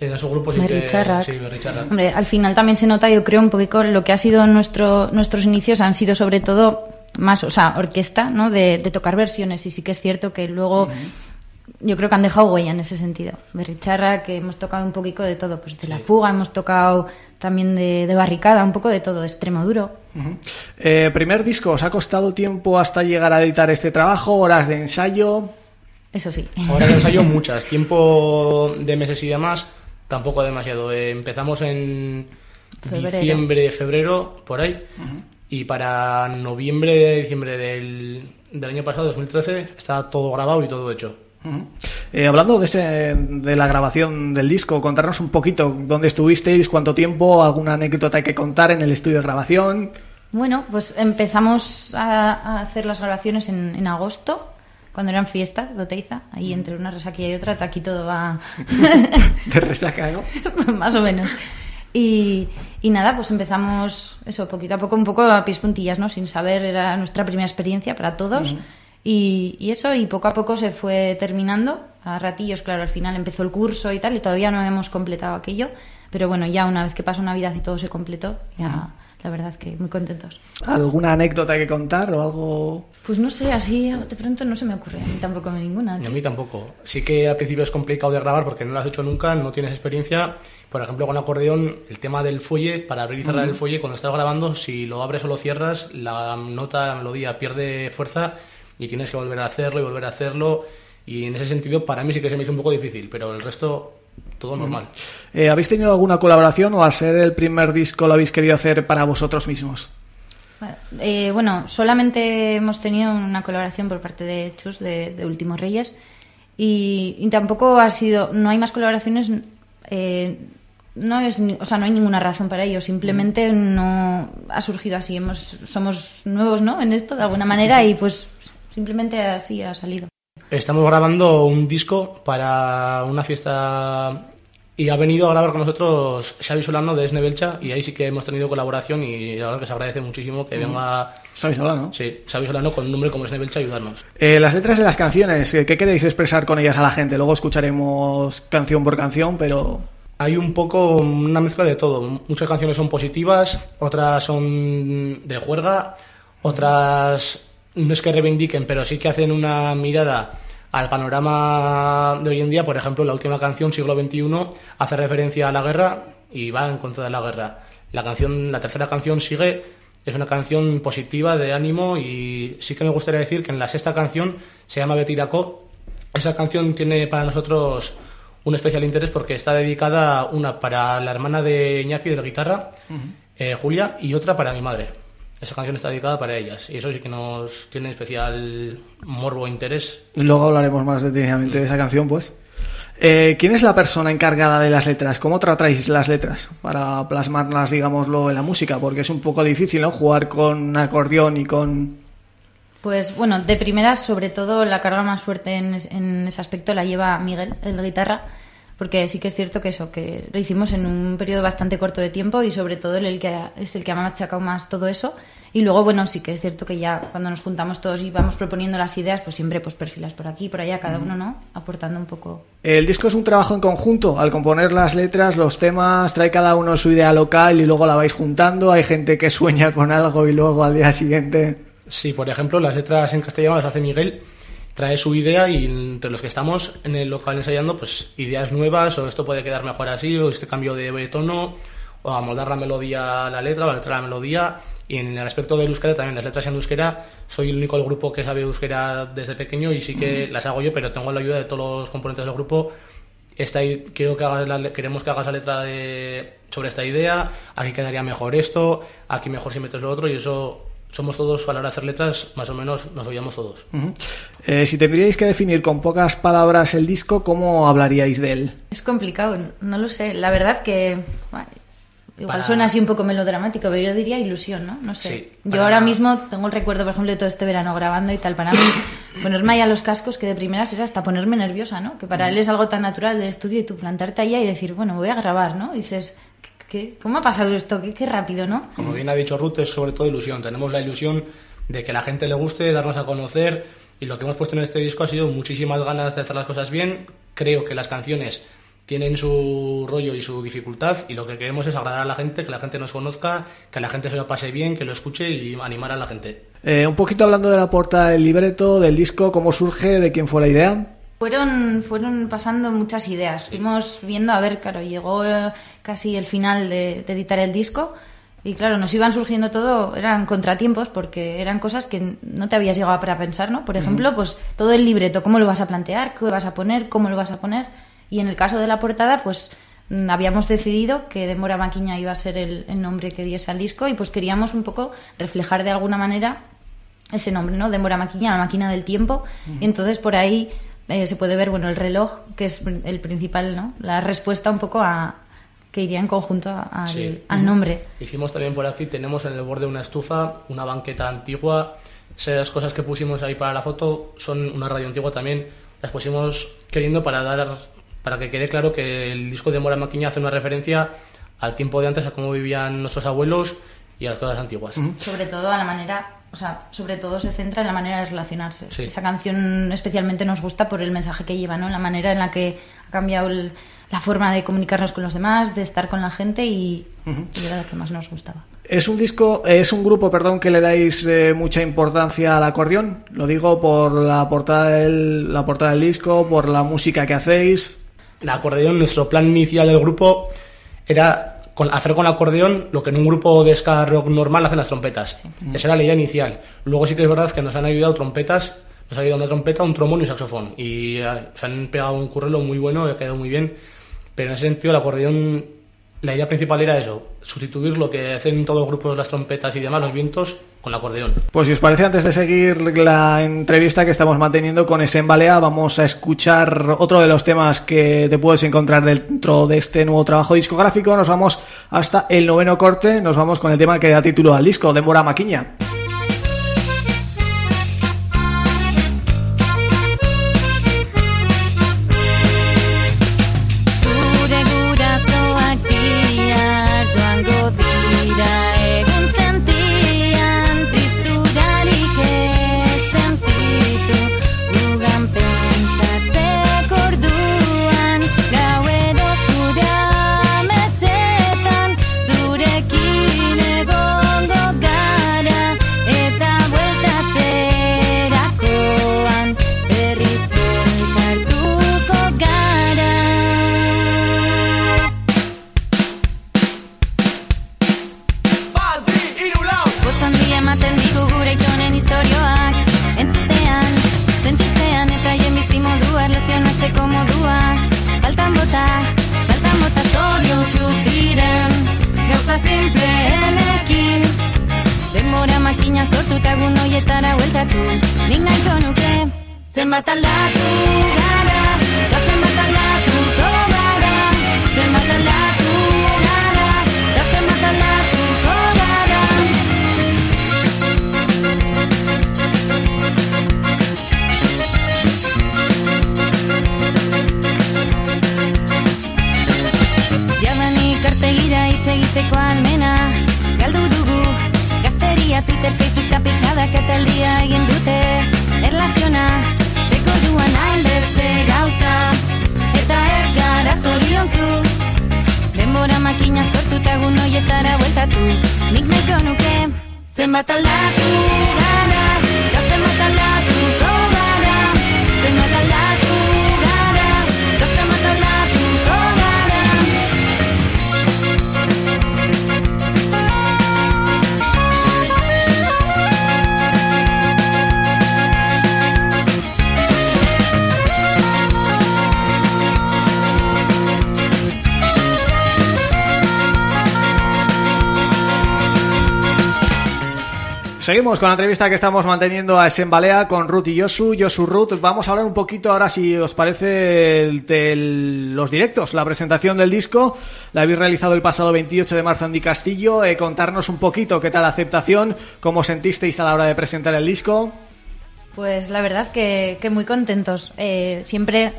en esos grupos que... Sí. Hombre, al final también se nota, yo creo, un poquito lo que ha sido nuestro, nuestros inicios han sido sobre todo más, o sea, orquesta, ¿no? De, de tocar versiones y sí que es cierto que luego yo creo que han dejado huella en ese sentido. Berricharra, que hemos tocado un poquito de todo, pues de la fuga, hemos tocado también de, de barricada, un poco de todo, de extremo duro. Eh, primer disco, ¿os ha costado tiempo hasta llegar a editar este trabajo? ¿Horas de ensayo? Eso sí. Ahora de ensayo <laughs> muchas, tiempo de meses y demás, tampoco demasiado. Eh, empezamos en Febrero. diciembre, febrero, por ahí, y para noviembre, diciembre del, del año pasado, 2013, está todo grabado y todo hecho. Eh, hablando de, ese, de la grabación del disco, contarnos un poquito dónde estuvisteis, cuánto tiempo, alguna anécdota hay que contar en el estudio de grabación. Bueno, pues empezamos a, a hacer las grabaciones en, en agosto cuando eran fiestas de Oteiza, ahí entre una resaquilla y otra, aquí todo va <laughs> De resaca, ¿no? <laughs> más o menos. Y, y nada, pues empezamos eso, poquito a poco, un poco a pies puntillas, ¿no? Sin saber, era nuestra primera experiencia para todos. Y, y eso, y poco a poco se fue terminando. A ratillos, claro, al final empezó el curso y tal, y todavía no hemos completado aquello. Pero bueno, ya una vez que pasó Navidad y todo se completó, ya la verdad es que muy contentos. ¿Alguna anécdota que contar o algo...? Pues no sé, así de pronto no se me ocurre, a mí tampoco ninguna. Ni a mí tampoco. Sí que al principio es complicado de grabar porque no lo has hecho nunca, no tienes experiencia. Por ejemplo, con acordeón, el tema del fuelle, para abrir y cerrar el fuelle, cuando estás grabando, si lo abres o lo cierras, la nota, la melodía pierde fuerza y tienes que volver a hacerlo y volver a hacerlo. Y en ese sentido, para mí sí que se me hizo un poco difícil, pero el resto, todo normal. Eh, ¿Habéis tenido alguna colaboración o a ser el primer disco lo habéis querido hacer para vosotros mismos? Bueno, eh, bueno, solamente hemos tenido una colaboración por parte de Chus de, de Últimos Reyes y, y tampoco ha sido, no hay más colaboraciones, eh, no es, o sea, no hay ninguna razón para ello, simplemente no ha surgido así, hemos, somos nuevos, ¿no? En esto de alguna manera y pues simplemente así ha salido. Estamos grabando un disco para una fiesta y ha venido a grabar con nosotros Xavi Solano de Esne Belcha y ahí sí que hemos tenido colaboración y la verdad que se agradece muchísimo que venga ¿Sabéis hablar, no? sí, Xavi Solano con un nombre como Esne Belcha a ayudarnos. Eh, las letras de las canciones, eh, ¿qué queréis expresar con ellas a la gente? Luego escucharemos canción por canción, pero... Hay un poco una mezcla de todo. Muchas canciones son positivas, otras son de juerga, otras no es que reivindiquen, pero sí que hacen una mirada al panorama de hoy en día. Por ejemplo, la última canción, Siglo XXI, hace referencia a la guerra y va en contra de la guerra. La canción, la tercera canción sigue, es una canción positiva, de ánimo y sí que me gustaría decir que en la sexta canción se llama Betiracó. Esa canción tiene para nosotros un especial interés porque está dedicada una para la hermana de Iñaki de la guitarra, eh, Julia, y otra para mi madre. Esa canción está dedicada para ellas y eso sí que nos tiene especial morbo e interés. Luego hablaremos más detenidamente de esa canción, pues. Eh, ¿Quién es la persona encargada de las letras? ¿Cómo tratáis las letras para plasmarlas, digámoslo, en la música? Porque es un poco difícil, ¿no? Jugar con acordeón y con... Pues bueno, de primeras, sobre todo la carga más fuerte en, es- en ese aspecto la lleva Miguel, el guitarra, porque sí que es cierto que eso, que lo hicimos en un periodo bastante corto de tiempo y sobre todo el que ha- es el que ha machacado más todo eso. Y luego, bueno, sí que es cierto que ya cuando nos juntamos todos y vamos proponiendo las ideas, pues siempre pues perfilas por aquí, por allá, cada uno, ¿no? Aportando un poco. El disco es un trabajo en conjunto. Al componer las letras, los temas, trae cada uno su idea local y luego la vais juntando. Hay gente que sueña con algo y luego al día siguiente... Sí, por ejemplo, las letras en castellano las hace Miguel, trae su idea y entre los que estamos en el local ensayando, pues ideas nuevas, o esto puede quedar mejor así, o este cambio de tono, o amoldar la melodía a la letra, o la letra a la melodía. Y en el aspecto del euskera también, las letras en euskera, soy el único del grupo que sabe euskera desde pequeño y sí que las hago yo, pero tengo la ayuda de todos los componentes del grupo. Esta, quiero que hagas la- queremos que hagas la letra de, sobre esta idea, aquí quedaría mejor esto, aquí mejor si metes lo otro, y eso somos todos a la hora de hacer letras, más o menos nos oíamos todos. Eh, si tendríais que definir con pocas palabras el disco, ¿cómo hablaríais de él? Es complicado, no lo sé. La verdad que. bueno, Igual Para- suena así un poco melodramático, pero yo diría ilusión, ¿no? No sé. Sí, yo ahora mismo tengo el recuerdo, por ejemplo, de todo este verano grabando y tal. Para mí, ponerme ahí a los cascos, que de primeras era hasta ponerme nerviosa, ¿no? Que para él es algo tan natural del estudio y tú plantarte allá y decir, bueno, voy a grabar, ¿no? Y dices, ¿qué, ¿cómo ha pasado esto? ¿Qué, qué rápido, ¿no? Como bien ha dicho Ruth, es sobre todo ilusión. Tenemos la ilusión de que a la gente le guste, darnos a conocer. Y lo que hemos puesto en este disco ha sido muchísimas ganas de hacer las cosas bien. Creo que las canciones tienen su rollo y su dificultad. Y lo que queremos es agradar a la gente, que la gente nos conozca, que la gente se lo pase bien, que lo escuche y animar a la gente. Eh, un poquito hablando de la portada del libreto, del disco, ¿cómo surge? ¿De quién fue la idea? Fueron, fueron pasando muchas ideas. Fuimos viendo, a ver, claro, llegó eh, casi el final de, de editar el disco y claro, nos iban surgiendo todo, eran contratiempos porque eran cosas que no te habías llegado para pensar, ¿no? Por ejemplo, pues todo el libreto, ¿cómo lo vas a plantear? ¿Qué vas a poner? ¿Cómo lo vas a poner? Y en el caso de la portada, pues mm, habíamos decidido que Demora Maquiña iba a ser el, el nombre que diese al disco y pues queríamos un poco reflejar de alguna manera ese nombre, ¿no? Demora Maquiña, la máquina del tiempo. Y entonces por ahí eh, se puede ver, bueno, el reloj, que es el principal, ¿no? La respuesta un poco a que iría en conjunto a- al, Sí. al nombre. Hicimos también por aquí, tenemos en el borde una estufa, una banqueta antigua Esas cosas que pusimos ahí para la foto son una radio antigua también. Las pusimos queriendo para dar para que quede claro que el disco de Mora Maquiña hace una referencia al tiempo de antes, a cómo vivían nuestros abuelos y a las cosas antiguas. Sobre todo a la manera, o sea, sobre todo se centra en la manera de relacionarse. Sí. Esa canción especialmente nos gusta por el mensaje que lleva, ¿no? La manera en la que ha cambiado el- la forma de comunicarnos con los demás, de estar con la gente y, y era la que más nos gustaba. Es un disco, es un grupo, perdón, que le dais eh, mucha importancia al acordeón. Lo digo por la portada del, la portada del disco, por la música que hacéis. El acordeón, nuestro plan inicial del grupo era con- hacer con acordeón lo que en un grupo de ska rock normal hacen las trompetas. Esa era la idea inicial. Luego sí que es verdad que nos han ayudado trompetas, nos ha ayudado una trompeta, un trombón y un saxofón. Y eh, se han pegado un currelo muy bueno, y ha quedado muy bien. Pero en ese sentido el acordeón, la idea principal era eso, sustituir lo que hacen todos los grupos, las trompetas y demás, los vientos, con el acordeón. Pues si os parece, antes de seguir la entrevista que estamos manteniendo con Esembalea, vamos a escuchar otro de los temas que te puedes encontrar dentro de este nuevo trabajo discográfico. Nos vamos hasta el noveno corte, nos vamos con el tema que da título al disco, de Mora Maquiña. Ematen digu gure itonen historioak Entzutean, sentitzean eta jen bizimodua Erlazionatzeko modua Faltan bota, faltan bota zorion ziren. Gauza simpleenekin Denbora makina sortu eta egun hoietara hueltatu Nik nahiko nuke Zenbat aldatu gara Da zenbat aldatuko gara. Zenbat aldatu gara Da zenbat aldatuko egiteko almena Galdu dugu Gazteria, Twitter, Facebook, eta aldia egin dute. Erlaziona Zeko duan hainbeste gauza. Eta ez gara zoriontzu Denbora makina sortu eta egun hoietara bueltatu. Nik nahiko nuke Zenbat aldatu Seguimos con la entrevista que estamos manteniendo a Esembalea con Ruth y Josu, Josu Ruth. Vamos a hablar un poquito ahora, si os parece, de los directos, la presentación del disco. La habéis realizado el pasado 28 de marzo en Di Castillo. Eh, contarnos un poquito qué tal la aceptación, cómo sentisteis a la hora de presentar el disco. Pues la verdad que, que muy contentos. Eh, siempre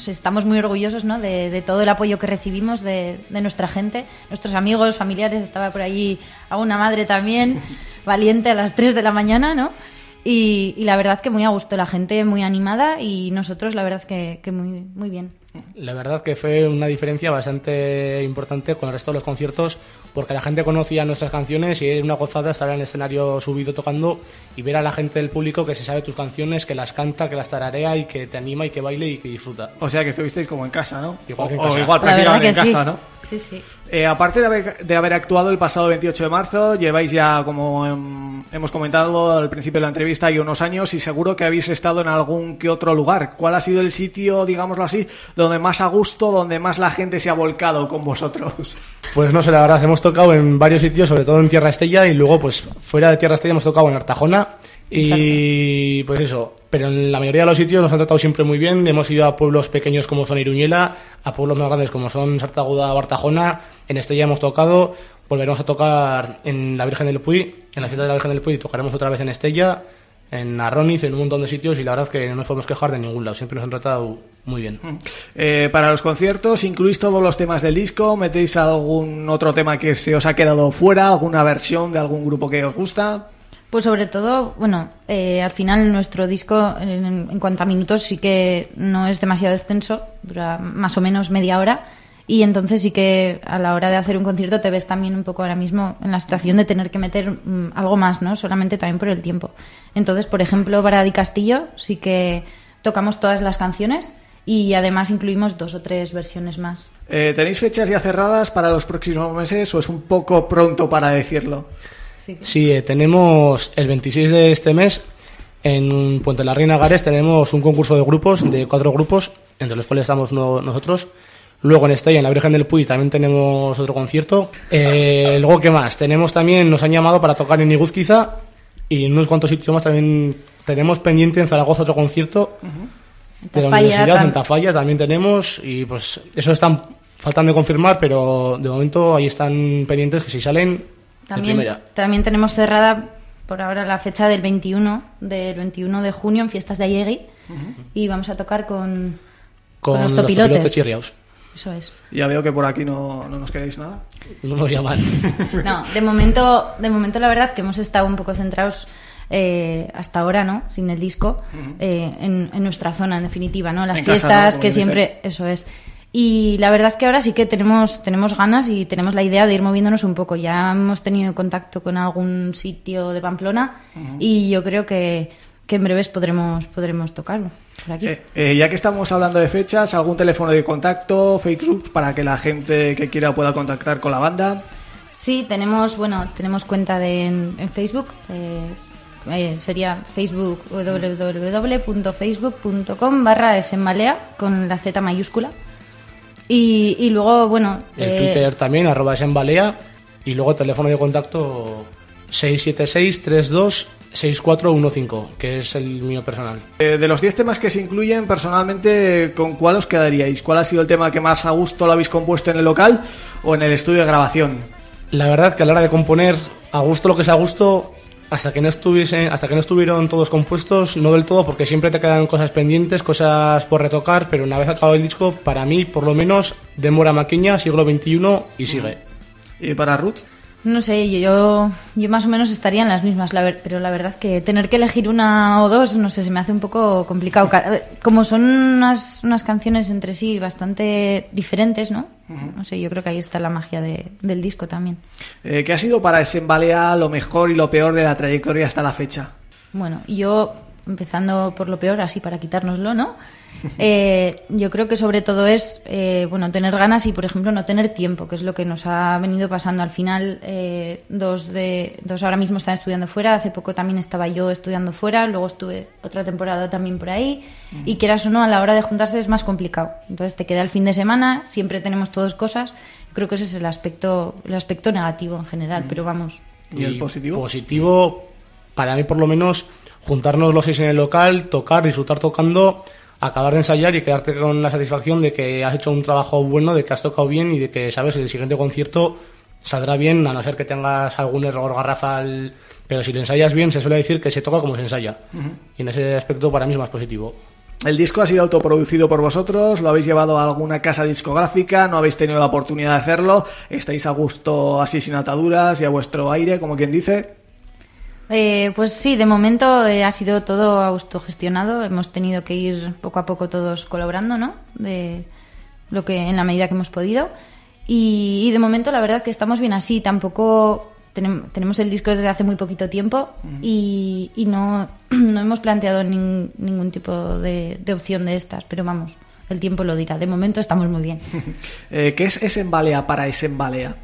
sea, estamos muy orgullosos ¿no? de, de todo el apoyo que recibimos de, de nuestra gente, nuestros amigos, familiares. Estaba por allí a una madre también, <laughs> valiente a las 3 de la mañana, ¿no? Y, y la verdad que muy a gusto, la gente muy animada y nosotros la verdad que, que muy, muy bien. La verdad que fue una diferencia bastante importante con el resto de los conciertos porque la gente conocía nuestras canciones y es una gozada estar en el escenario subido tocando y ver a la gente del público que se sabe tus canciones, que las canta, que las tararea y que te anima y que baile y que disfruta. O sea que estuvisteis como en casa, ¿no? Igual que en casa. o igual prácticamente que en sí. casa, ¿no? Sí, sí. Eh, aparte de haber, de haber actuado el pasado 28 de marzo, lleváis ya, como em, hemos comentado al principio de la entrevista, hay unos años y seguro que habéis estado en algún que otro lugar. ¿Cuál ha sido el sitio, digámoslo así, donde más a gusto, donde más la gente se ha volcado con vosotros? Pues no sé, la verdad, hemos tocado en varios sitios, sobre todo en Tierra Estella y luego pues fuera de Tierra Estella hemos tocado en Artajona y pues eso, pero en la mayoría de los sitios nos han tratado siempre muy bien, hemos ido a pueblos pequeños como son Iruñela, a pueblos más grandes como son Sartaguda o Artajona, en Estella hemos tocado, volveremos a tocar en la Virgen del Puy, en la fiesta de la Virgen del Puy, tocaremos otra vez en Estella, en Arroniz, en un montón de sitios y la verdad es que no nos podemos quejar de ningún lado, siempre nos han tratado muy bien. Eh, para los conciertos, ¿incluís todos los temas del disco? ¿Metéis algún otro tema que se os ha quedado fuera? ¿Alguna versión de algún grupo que os gusta? Pues sobre todo, bueno, eh, al final nuestro disco en, cuanto a minutos sí que no es demasiado extenso, dura más o menos media hora y entonces sí que a la hora de hacer un concierto te ves también un poco ahora mismo en la situación de tener que meter mm, algo más, ¿no? Solamente también por el tiempo. Entonces, por ejemplo, para Di Castillo sí que tocamos todas las canciones y además incluimos dos o tres versiones más. Eh, ¿Tenéis fechas ya cerradas para los próximos meses o es un poco pronto para decirlo? Sí, eh, tenemos el 26 de este mes en Puente la Reina Gares tenemos un concurso de grupos, de cuatro grupos, entre los cuales estamos no- nosotros. Luego en Estella, en la Virgen del Puy, también tenemos otro concierto. Eh, luego, ¿qué más? Tenemos también, nos han llamado para tocar en Iguzquiza y en unos cuantos sitios más también tenemos pendiente en Zaragoza otro concierto de la universidad, tam- en Tafalla también tenemos y pues eso están faltando de confirmar, pero de momento ahí están pendientes que si salen También, también tenemos cerrada por ahora la fecha del 21, del 21 de junio en Fiestas de Ayegui y vamos a tocar con, Con, los los topilotes. Riaus. Eso es. Ya veo que por aquí no, no nos queréis nada. No nos llaman. <laughs> No, de momento, de momento la verdad que hemos estado un poco centrados eh, hasta ahora, ¿no? Sin el disco, eh, en, en nuestra zona, en definitiva, ¿no? Las En casa, fiestas que dice. siempre, eso es. Y la verdad que ahora sí que tenemos, tenemos ganas y tenemos la idea de ir moviéndonos un poco. Ya hemos tenido contacto con algún sitio de Pamplona y yo creo que, que en breves podremos, podremos tocarlo por aquí. Eh, eh, ya que estamos hablando de fechas, ¿algún teléfono de contacto, Facebook, para que la gente que quiera pueda contactar con la banda? Sí, tenemos, bueno, tenemos cuenta de, en, en Facebook. eh, eh, sería facebook www.facebook.com barra esenbalea con la Z mayúscula. Y, y luego, bueno... El eh, Twitter también, arroba Sembalea. Y luego teléfono de contacto 676-32-6415, que es el mío personal. Eh, de los 10 temas que se incluyen, personalmente, ¿con cuál os quedaríais? ¿Cuál ha sido el tema que más a gusto lo habéis compuesto en el local o en el estudio de grabación? La verdad que a la hora de componer, a gusto lo que es a gusto, hasta que no estuviesen, hasta que no estuvieron todos compuestos, no del todo, porque siempre te quedan cosas pendientes, cosas por retocar, pero una vez acabado el disco, para mí, por lo menos, demora maqueña, siglo XXI y sigue. ¿Y para Ruth? No sé, yo, yo más o menos estaría en las mismas, la ver- pero la verdad que tener que elegir una o dos, no sé, se me hace un poco complicado. Como son unas, unas canciones entre sí bastante diferentes, ¿no? No sé, yo creo que ahí está la magia de- del disco también. Eh, ¿Qué ha sido para Desembalea lo mejor y lo peor de la trayectoria hasta la fecha? Bueno, yo, empezando por lo peor, así para quitárnoslo, ¿no? Eh, yo creo que sobre todo es, eh, bueno, tener ganas y, por ejemplo, no tener tiempo, que es lo que nos ha venido pasando. Al final, eh, dos, de, dos ahora mismo están estudiando fuera, hace poco también estaba yo estudiando fuera, luego estuve otra temporada también por ahí, y quieras o no, a la hora de juntarse es más complicado. Entonces te queda el fin de semana, siempre tenemos todos cosas, creo que ese es el aspecto, el aspecto negativo en general, pero vamos, ¿Y el positivo? Positivo, para mí por lo menos, juntarnos los seis en el local, tocar, disfrutar tocando, acabar de ensayar y quedarte con la satisfacción de que has hecho un trabajo bueno, de que has tocado bien y de que, sabes, el siguiente concierto saldrá bien, a no ser que tengas algún error garrafal. Pero si lo ensayas bien, se suele decir que se toca como se ensaya. Y en ese aspecto para mí es más positivo. El disco ha sido autoproducido por vosotros, lo habéis llevado a alguna casa discográfica, no habéis tenido la oportunidad de hacerlo, estáis a gusto así sin ataduras y a vuestro aire, como quien dice. Eh, pues sí, de momento eh, ha sido todo autogestionado. Hemos tenido que ir poco a poco todos colaborando, ¿no? De lo que en la medida que hemos podido. Y, y de momento la verdad que estamos bien así. Tampoco tenem- tenemos el disco desde hace muy poquito tiempo y, y no, <clears throat> no hemos planteado nin- ningún tipo de, de opción de estas. Pero vamos, el tiempo lo dirá. De momento estamos muy bien. <laughs> Eh, ¿Qué es Esembalea para Esembalea?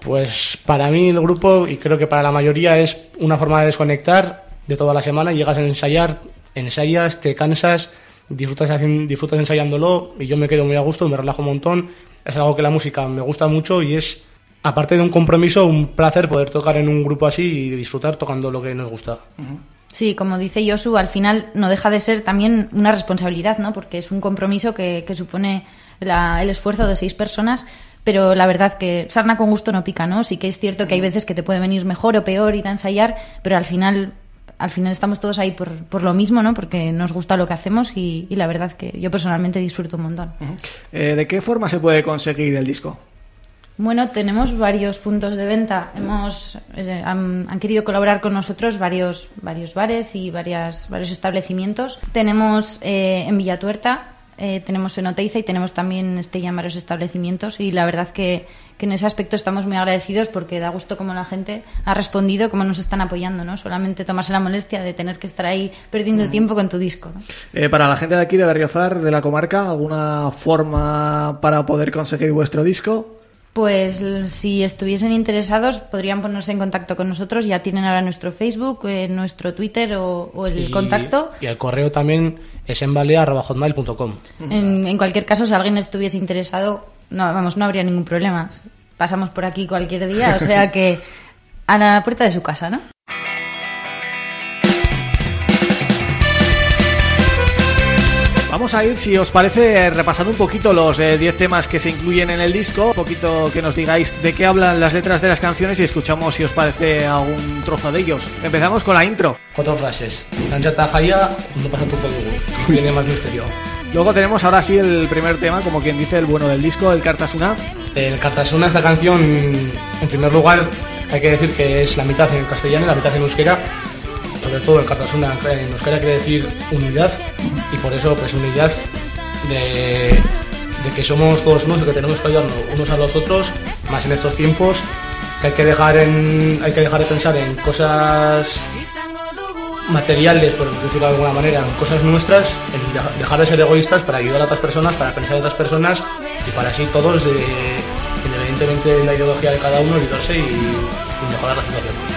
Pues para mí el grupo, y creo que para la mayoría, es una forma de desconectar de toda la semana. Llegas a ensayar, ensayas, te cansas, disfrutas, disfrutas ensayándolo y yo me quedo muy a gusto, me relajo un montón. Es algo que la música me gusta mucho y es, aparte de un compromiso, un placer poder tocar en un grupo así y disfrutar tocando lo que nos gusta. Sí, como dice Josu, al final no deja de ser también una responsabilidad, ¿no? Porque es un compromiso que, que supone la- el esfuerzo de seis personas, pero la verdad que sarna con gusto no pica, ¿no? Sí que es cierto que hay veces que te puede venir mejor o peor ir a ensayar, pero al final al final estamos todos ahí por, por lo mismo, ¿no? Porque nos gusta lo que hacemos y, y la verdad que yo personalmente disfruto un montón. Eh, ¿De qué forma se puede conseguir el disco? Bueno, tenemos varios puntos de venta. Hemos eh, han, han querido colaborar con nosotros varios varios bares y varias varios establecimientos. Tenemos eh, en Villatuerta, eh, tenemos en Oteiza y tenemos también Estella en varios establecimientos y la verdad que, que en ese aspecto estamos muy agradecidos porque da gusto como la gente ha respondido, cómo nos están apoyando, ¿no? Solamente tomarse la molestia de tener que estar ahí perdiendo tiempo con tu disco, ¿no? Eh, para la gente de aquí de Berriozar, de la comarca, ¿alguna forma para poder conseguir vuestro disco? Pues si estuviesen interesados podrían ponerse en contacto con nosotros. Ya tienen ahora nuestro Facebook, eh, nuestro Twitter o, o el Y- contacto. Y el correo también es envalea.hotmail.com. En, en cualquier caso, si alguien estuviese interesado, no, vamos, no habría ningún problema. Pasamos por aquí cualquier día, o sea que a la puerta de su casa, ¿no? Vamos a ir, si os parece, repasando un poquito los eh, 10 temas que se incluyen en el disco, un poquito que nos digáis de qué hablan las letras de las canciones y escuchamos si os parece algún trozo de ellos. Empezamos con la intro. Cuatro frases. Nanchata Jaya, no pasa tu código. Tiene más misterio. Luego tenemos ahora sí el primer tema, como quien dice, el bueno del disco, el Cartasuna. El Cartasuna, esta canción, en primer lugar, hay que decir que es la mitad en castellano y la mitad en euskera. Sobre todo el Cartasuna en euskera quiere decir unidad y por eso pues unidad de, que somos todos unos y que tenemos que ayudarnos unos a los otros, más en estos tiempos, que hay que dejar, en, hay que dejar de pensar en cosas materiales, por decirlo de alguna manera, en cosas nuestras, en deja- dejar de ser egoístas para ayudar a otras personas, para pensar en otras personas y para así todos, de, independientemente de la ideología de cada uno, ayudarse y, y mejorar la situación.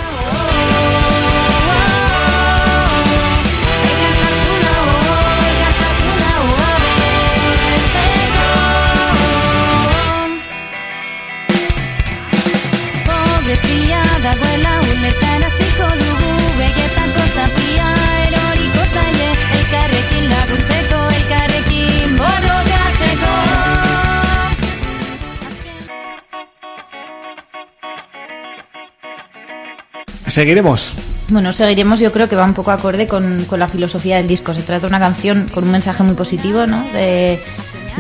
Pobrezia dagoela ulertaraziko dugu Begetako zapia eroriko zaie Elkarrekin laguntzeko, elkarrekin borrokatzeko Seguiremos. Bueno, seguiremos, yo creo que va un poco acorde con, con la filosofía del disco. Se trata de una canción con un mensaje muy positivo, ¿no? De,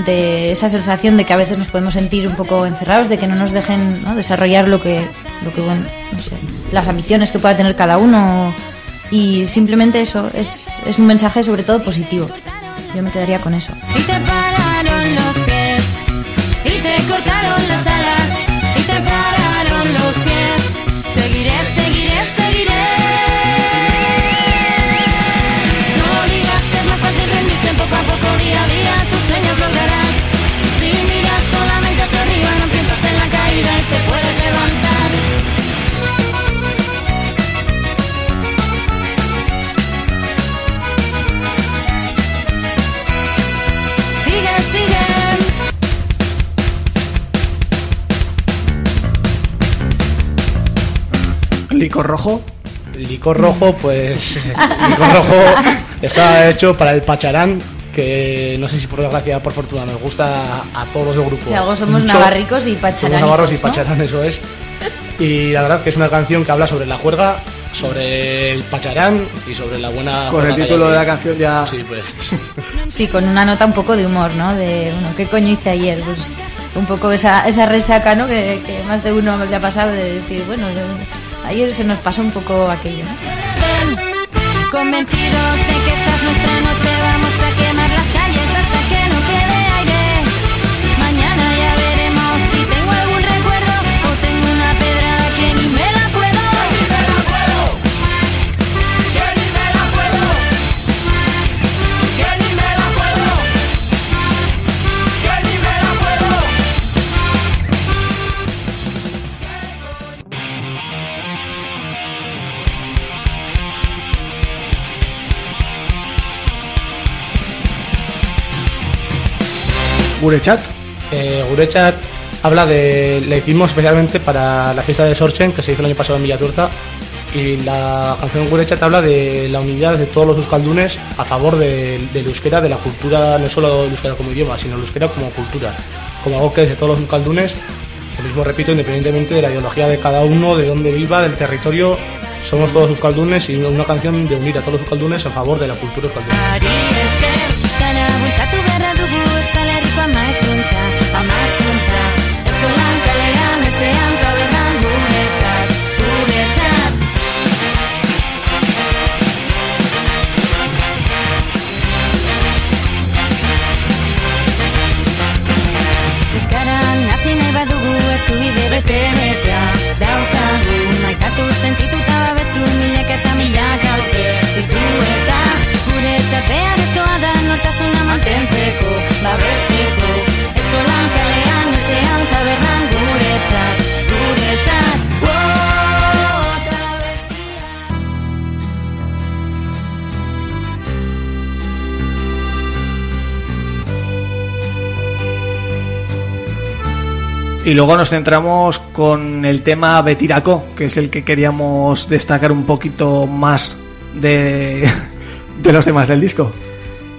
de esa sensación de que a veces nos podemos sentir un poco encerrados, de que no nos dejen desarrollar lo que, lo que bueno, no sé, las ambiciones que pueda tener cada uno. Y simplemente eso, es, es un mensaje sobre todo positivo. Yo me quedaría con eso. Y te pararon los pies Y te cortaron las alas Y te pararon los pies seguiré Licor rojo. Licor rojo, pues. <laughs> licor rojo está hecho para el pacharán, que no sé si por desgracia o por fortuna nos gusta a todos los grupos. Somos mucho. navarricos y Somos pacharánicos, navarros y ¿no? pacharán, eso es. Y la verdad que es una canción que habla sobre la juerga, sobre el pacharán y sobre la buena. Con el que título de la canción ya... Sí, pues. <laughs> Sí, con una nota un poco de humor, ¿no? De, bueno, ¿qué coño hice ayer? Pues un poco esa, esa resaca, ¿no? Que, que más de uno le ha pasado de decir, bueno, yo- ayer se nos pasó un poco aquello, ¿no? Convencidos de que esta es nuestra noche, vamos a quemar las calles hasta que Gurechat. Eh, Gurechat habla de. Le hicimos especialmente para la fiesta de Sorchen, que se hizo el año pasado en Villaturta. Y la canción Gurechat habla de la unidad de todos los euskaldunes a favor de- del euskera, de la cultura, no solo el euskera como idioma, sino el euskera como cultura. Como algo que es de todos los euskaldunes Lo mismo repito, independientemente de la ideología de cada uno, de dónde viva, del territorio, somos todos euskaldunes y una canción de unir a todos los euskaldunes a favor de la cultura euskalduna. Eskubide bete betea. Daukagu maitatu sentituta babestu milaka eta milaka urte. Ditu eta guretzat beharrezkoa da nortasuna mantentzeko Babesteko. Eskolan kalean etxean tabernan guretzat Guretzat Y luego nos centramos con el tema Betiraco, que es el que queríamos destacar un poquito más de, <laughs> de los temas del disco.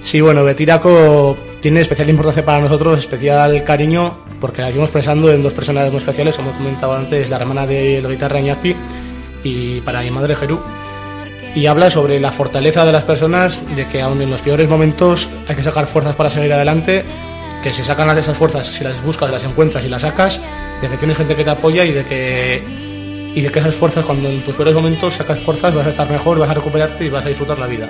Sí, bueno, Betiraco tiene especial importancia para nosotros, especial cariño, porque la hicimos pensando en dos personas muy especiales, como he comentado antes, la hermana de la guitarra Iñaki y para mi madre Jerú. Y habla sobre la fortaleza de las personas, de que aun en los peores momentos hay que sacar fuerzas para seguir adelante, que se sacan esas fuerzas si las buscas, las encuentras y las sacas, de que tienes gente que te apoya y de que y de que esas fuerzas cuando en tus peores momentos sacas fuerzas vas a estar mejor, vas a recuperarte y vas a disfrutar la vida.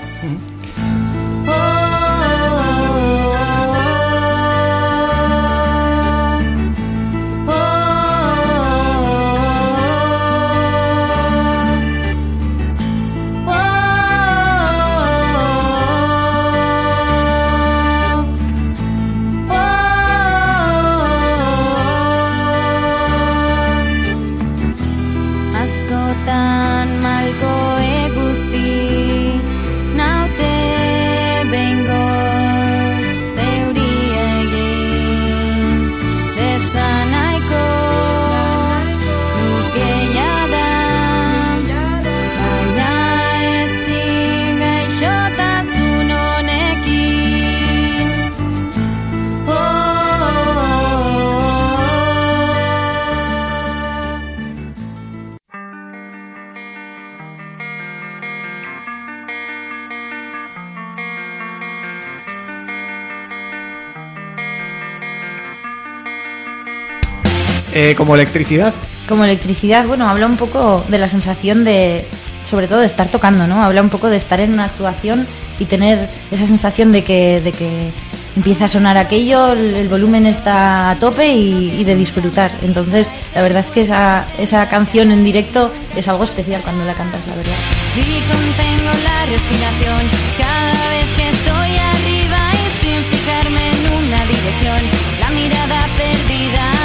Eh, como electricidad, Como electricidad, bueno, habla un poco de la sensación de, sobre todo de estar tocando, ¿no? Habla un poco de estar en una actuación y tener esa sensación de que, de que empieza a sonar aquello, el, el volumen está a tope y, y de disfrutar. Entonces, la verdad es que esa, esa canción en directo es algo especial cuando la cantas, la verdad. Y contengo la respiración cada vez que estoy arriba y sin fijarme en una dirección. La mirada perdida.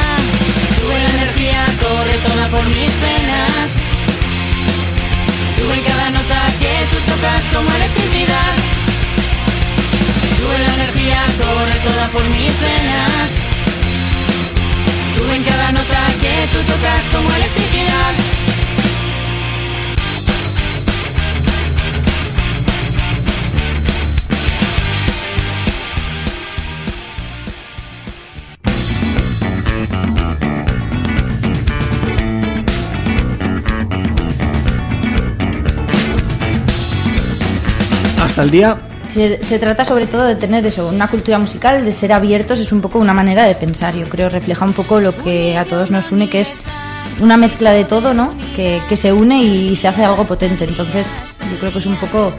Toda por mis venas. Sube en cada nota que tú tocas como electricidad. Sube la energía, corre toda por mis venas. Sube en cada nota que tú tocas como electricidad. El día Se, se trata sobre todo de tener eso, una cultura musical, de ser abiertos, es un poco una manera de pensar, yo creo, refleja un poco lo que a todos nos une, que es una mezcla de todo, ¿no? Que, que se une y se hace algo potente. Entonces, yo creo que es un poco.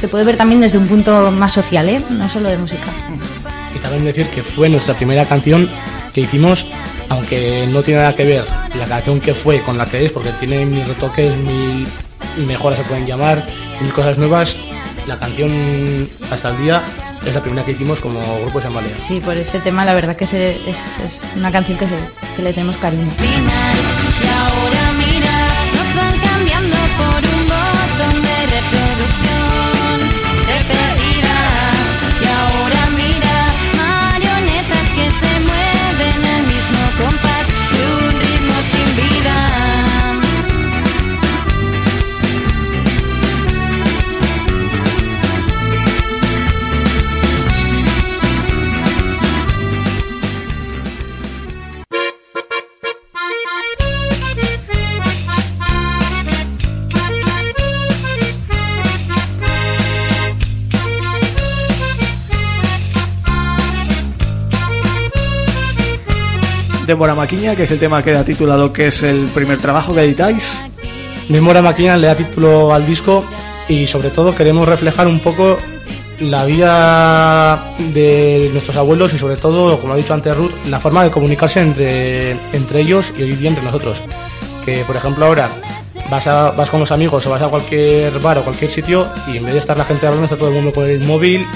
Se puede ver también desde un punto más social, ¿eh? No solo de música. Y también decir que fue nuestra primera canción que hicimos, aunque no tiene nada que ver la canción que fue con la que es, porque tiene mil retoques, mil mejoras se pueden llamar, mil cosas nuevas. La canción hasta el día es la primera que hicimos como grupo de Sambalea. Sí, por ese tema, la verdad que se- es, es una canción que, se, que le tenemos cariño. final y ahora Débora Maquiña, que es el tema que da título que es el primer trabajo que editáis. Memoria Máquina le da título al disco y sobre todo queremos reflejar un poco la vida de nuestros abuelos y sobre todo, como ha dicho antes Ruth, la forma de comunicarse entre, entre ellos y hoy día entre nosotros. Que por ejemplo ahora vas, con los amigos o vas a cualquier bar o cualquier sitio y en vez de estar la gente hablando está todo el mundo con el móvil,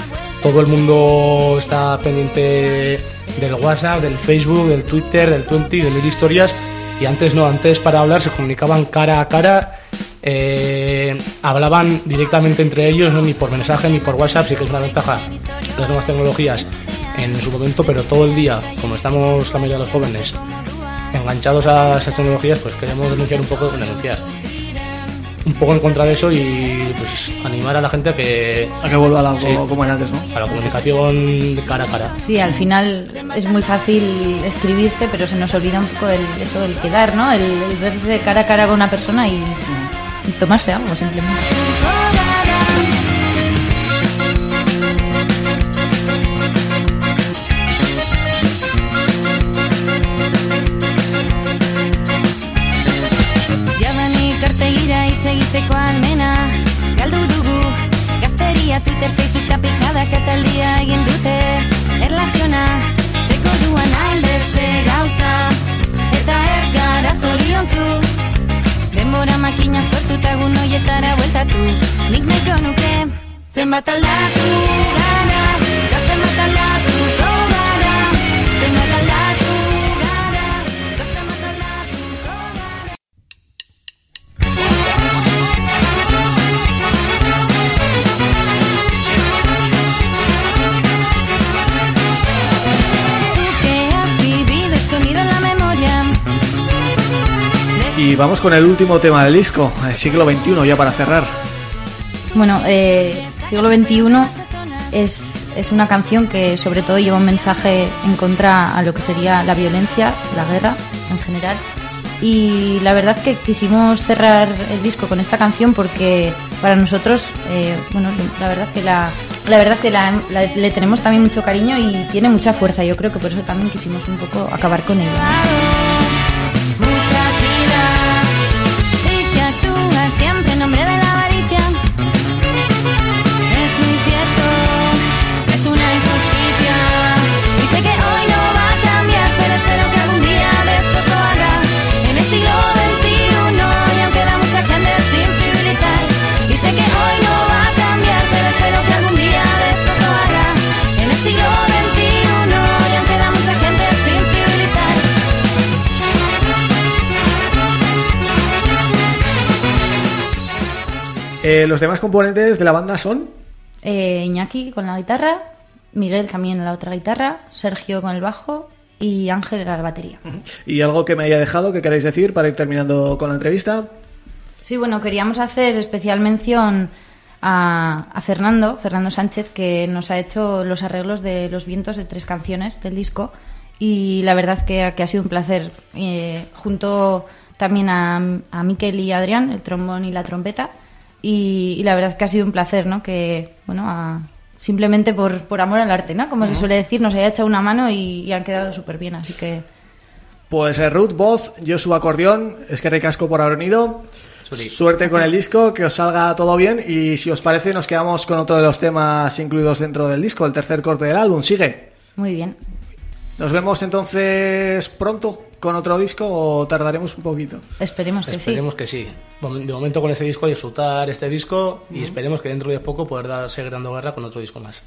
todo el mundo está pendiente del WhatsApp, del Facebook, del Twitter, del Twenty, de mil historias. Y antes no, antes para hablar se comunicaban cara a cara, eh, hablaban directamente entre ellos, ni por mensaje ni por WhatsApp, sí que es una ventaja las nuevas tecnologías en su momento, pero todo el día, como estamos la mayoría los jóvenes enganchados a esas tecnologías, pues queremos denunciar un poco, denunciar un poco en contra de eso y pues animar a la gente a que A que vuelva a la, Sí. como, como era antes, ¿no? a la comunicación de cara a cara. Sí, al final es muy fácil escribirse, pero se nos olvida un poco el, eso, el quedar, ¿no? El, el verse cara a cara con una persona y, y tomarse algo simplemente. Egiteko almena Galdu dugu Gazteria, Twitter, Facebook, pijada Kartaldia egin dute. Erlaziona Zeko duan hainbeste gauza. Eta ez gara zoriontzu Denbora makina sortu eta egun hoietara bueltatu. Nik nahiko nuke Zenbat aldatu gara Da zenbat aldatuko Y vamos con el último tema del disco, el siglo XXI, ya para cerrar. Bueno, eh, siglo XXI es, es una canción que sobre todo lleva un mensaje en contra a lo que sería la violencia, la guerra en general. Y la verdad que quisimos cerrar el disco con esta canción porque para nosotros, eh, bueno, la verdad que la, la verdad que la- la- le tenemos también mucho cariño y tiene mucha fuerza. Yo creo que por eso también quisimos un poco acabar con ella. En Eh, los demás componentes de la banda son... Eh, Iñaki con la guitarra, Miguel también la otra guitarra, Sergio con el bajo y Ángel la batería. ¿Y algo que me haya dejado que queráis decir para ir terminando con la entrevista? Sí, bueno, queríamos hacer especial mención a, a Fernando, Fernando Sánchez, que nos ha hecho los arreglos de los vientos de tres canciones del disco. Y la verdad que, que ha sido un placer, eh, junto también a, a Miquel y Adrián, el trombón y la trompeta. Y, y la verdad que ha sido un placer, ¿no? Que, bueno, a- simplemente por, por amor al arte, ¿no? Como se suele decir, nos haya echado una mano y, y han quedado súper bien, así que... Pues eh, Ruth, voz, yo su acordeón, es que recasco por haber venido. Suerte con el disco, que os salga todo bien y si os parece nos quedamos con otro de los temas incluidos dentro del disco, el tercer corte del álbum. Sigue. Muy bien. Nos vemos entonces pronto con otro disco o tardaremos un poquito. Esperemos que sí. Esperemos que sí. De momento con este disco disfrutar este disco y esperemos que dentro de poco poder dar, seguir dando guerra con otro disco más.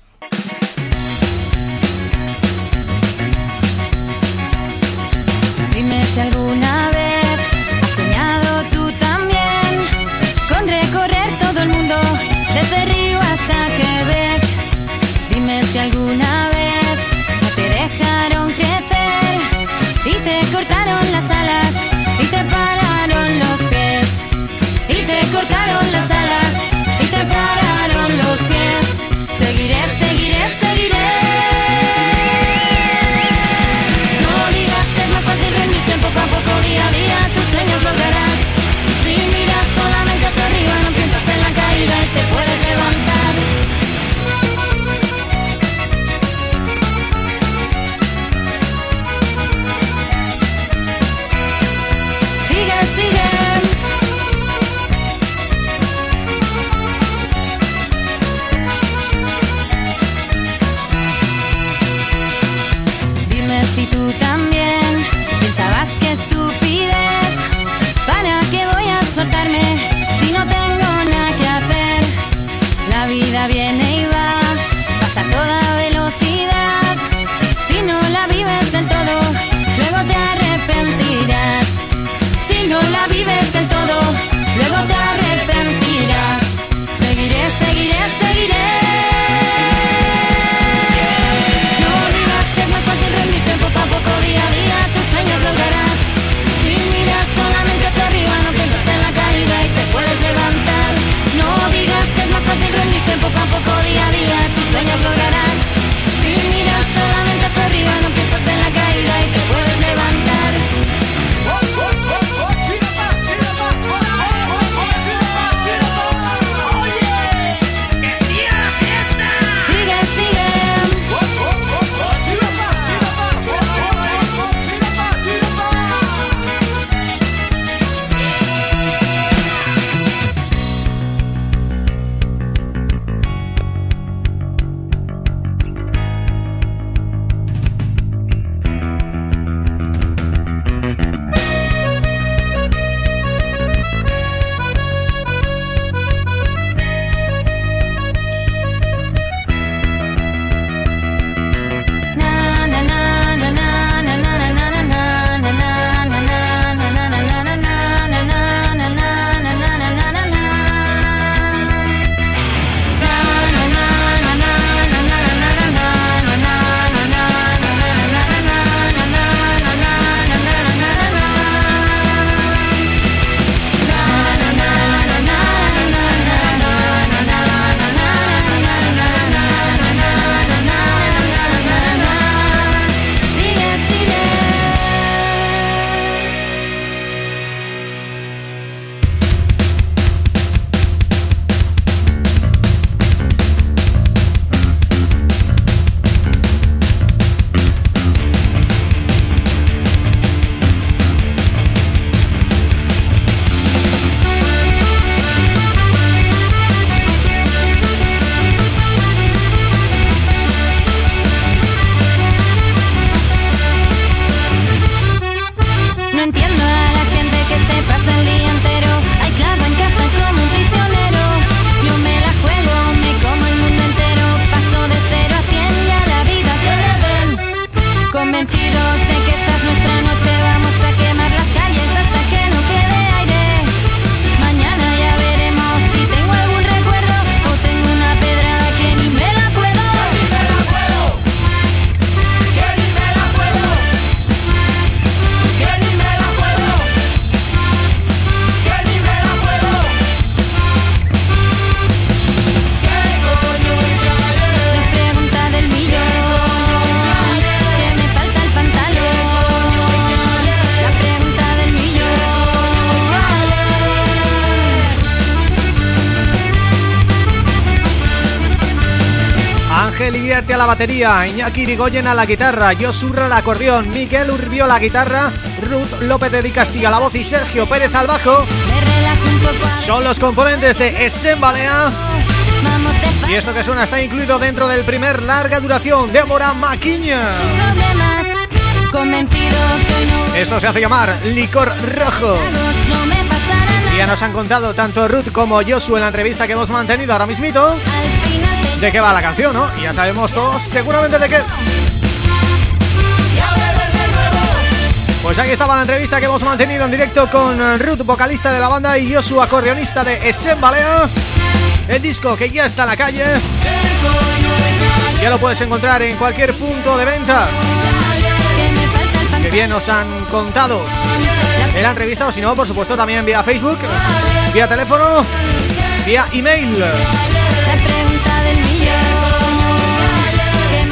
Dime si alguna vez has soñado tú también con recorrer todo el mundo desde Río hasta Quebec. Dime si alguna batería, Iñaki Irigoyen a la guitarra, Josurra al acordeón, Miguel Urbio a la guitarra, Ruth López de Di Castillo a la voz y Sergio Pérez al bajo. Son los componentes de Esembalea y esto que suena está incluido dentro del primer larga duración de Amora Maquiña. Esto se hace llamar Licor Rojo. ya nos han contado tanto Ruth como Josu en la entrevista que hemos mantenido ahora mismito de qué va la canción, ¿no? Ya sabemos todos seguramente de qué. Pues aquí estaba la entrevista que hemos mantenido en directo con Ruth, vocalista de la banda, y Josu, acordeonista de Esembalea. El disco que ya está en la calle. Ya lo puedes encontrar en cualquier punto de venta. que bien nos han contado en la entrevista, o si no, por supuesto, también vía Facebook, vía teléfono, vía email.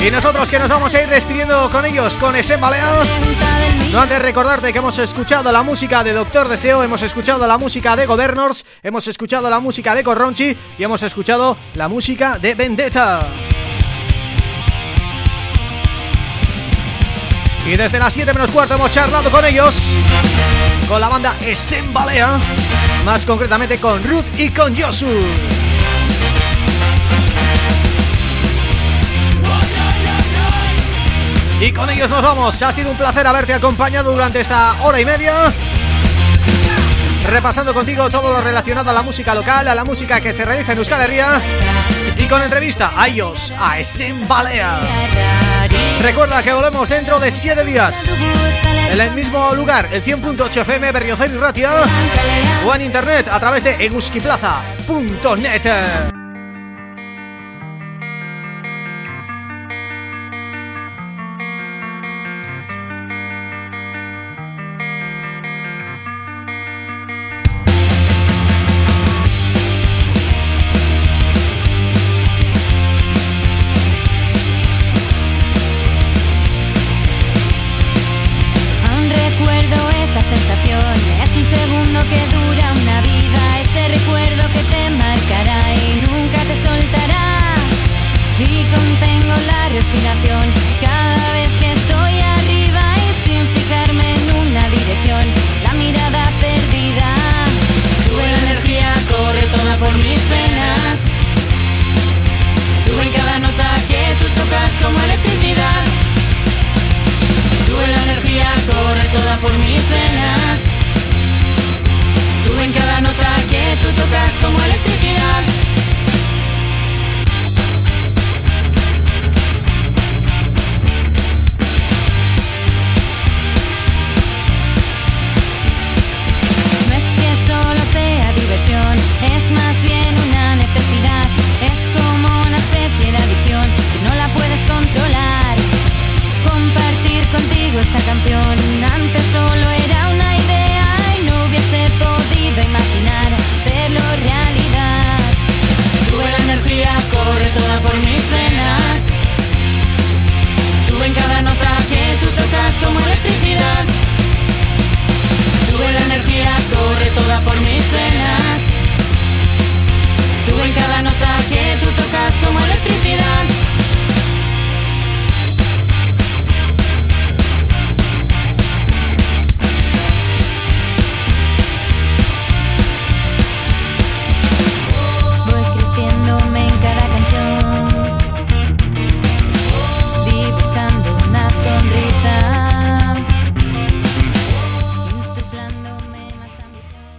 Y nosotros que nos vamos a ir despidiendo con ellos, con del millón. No antes recordarte que hemos escuchado la música de Doctor Deseo, hemos escuchado la música de Governors, hemos escuchado la música de Corronchi y hemos escuchado la música de Vendetta. Y desde las 7 menos cuarto hemos charlado con ellos, con la banda Esembalea, más concretamente con Ruth y con Yosu. Y con ellos nos vamos. Ha sido un placer haberte acompañado durante esta hora y media. repasando contigo todo lo relacionado a la música local, a la música que se realiza en Euskal Herria y con entrevista a ellos, a Balea. Recuerda que volvemos dentro de 7 días en el mismo lugar, el 100.8 FM Berriozar y Ratia o en internet a través de eguskiplaza.net.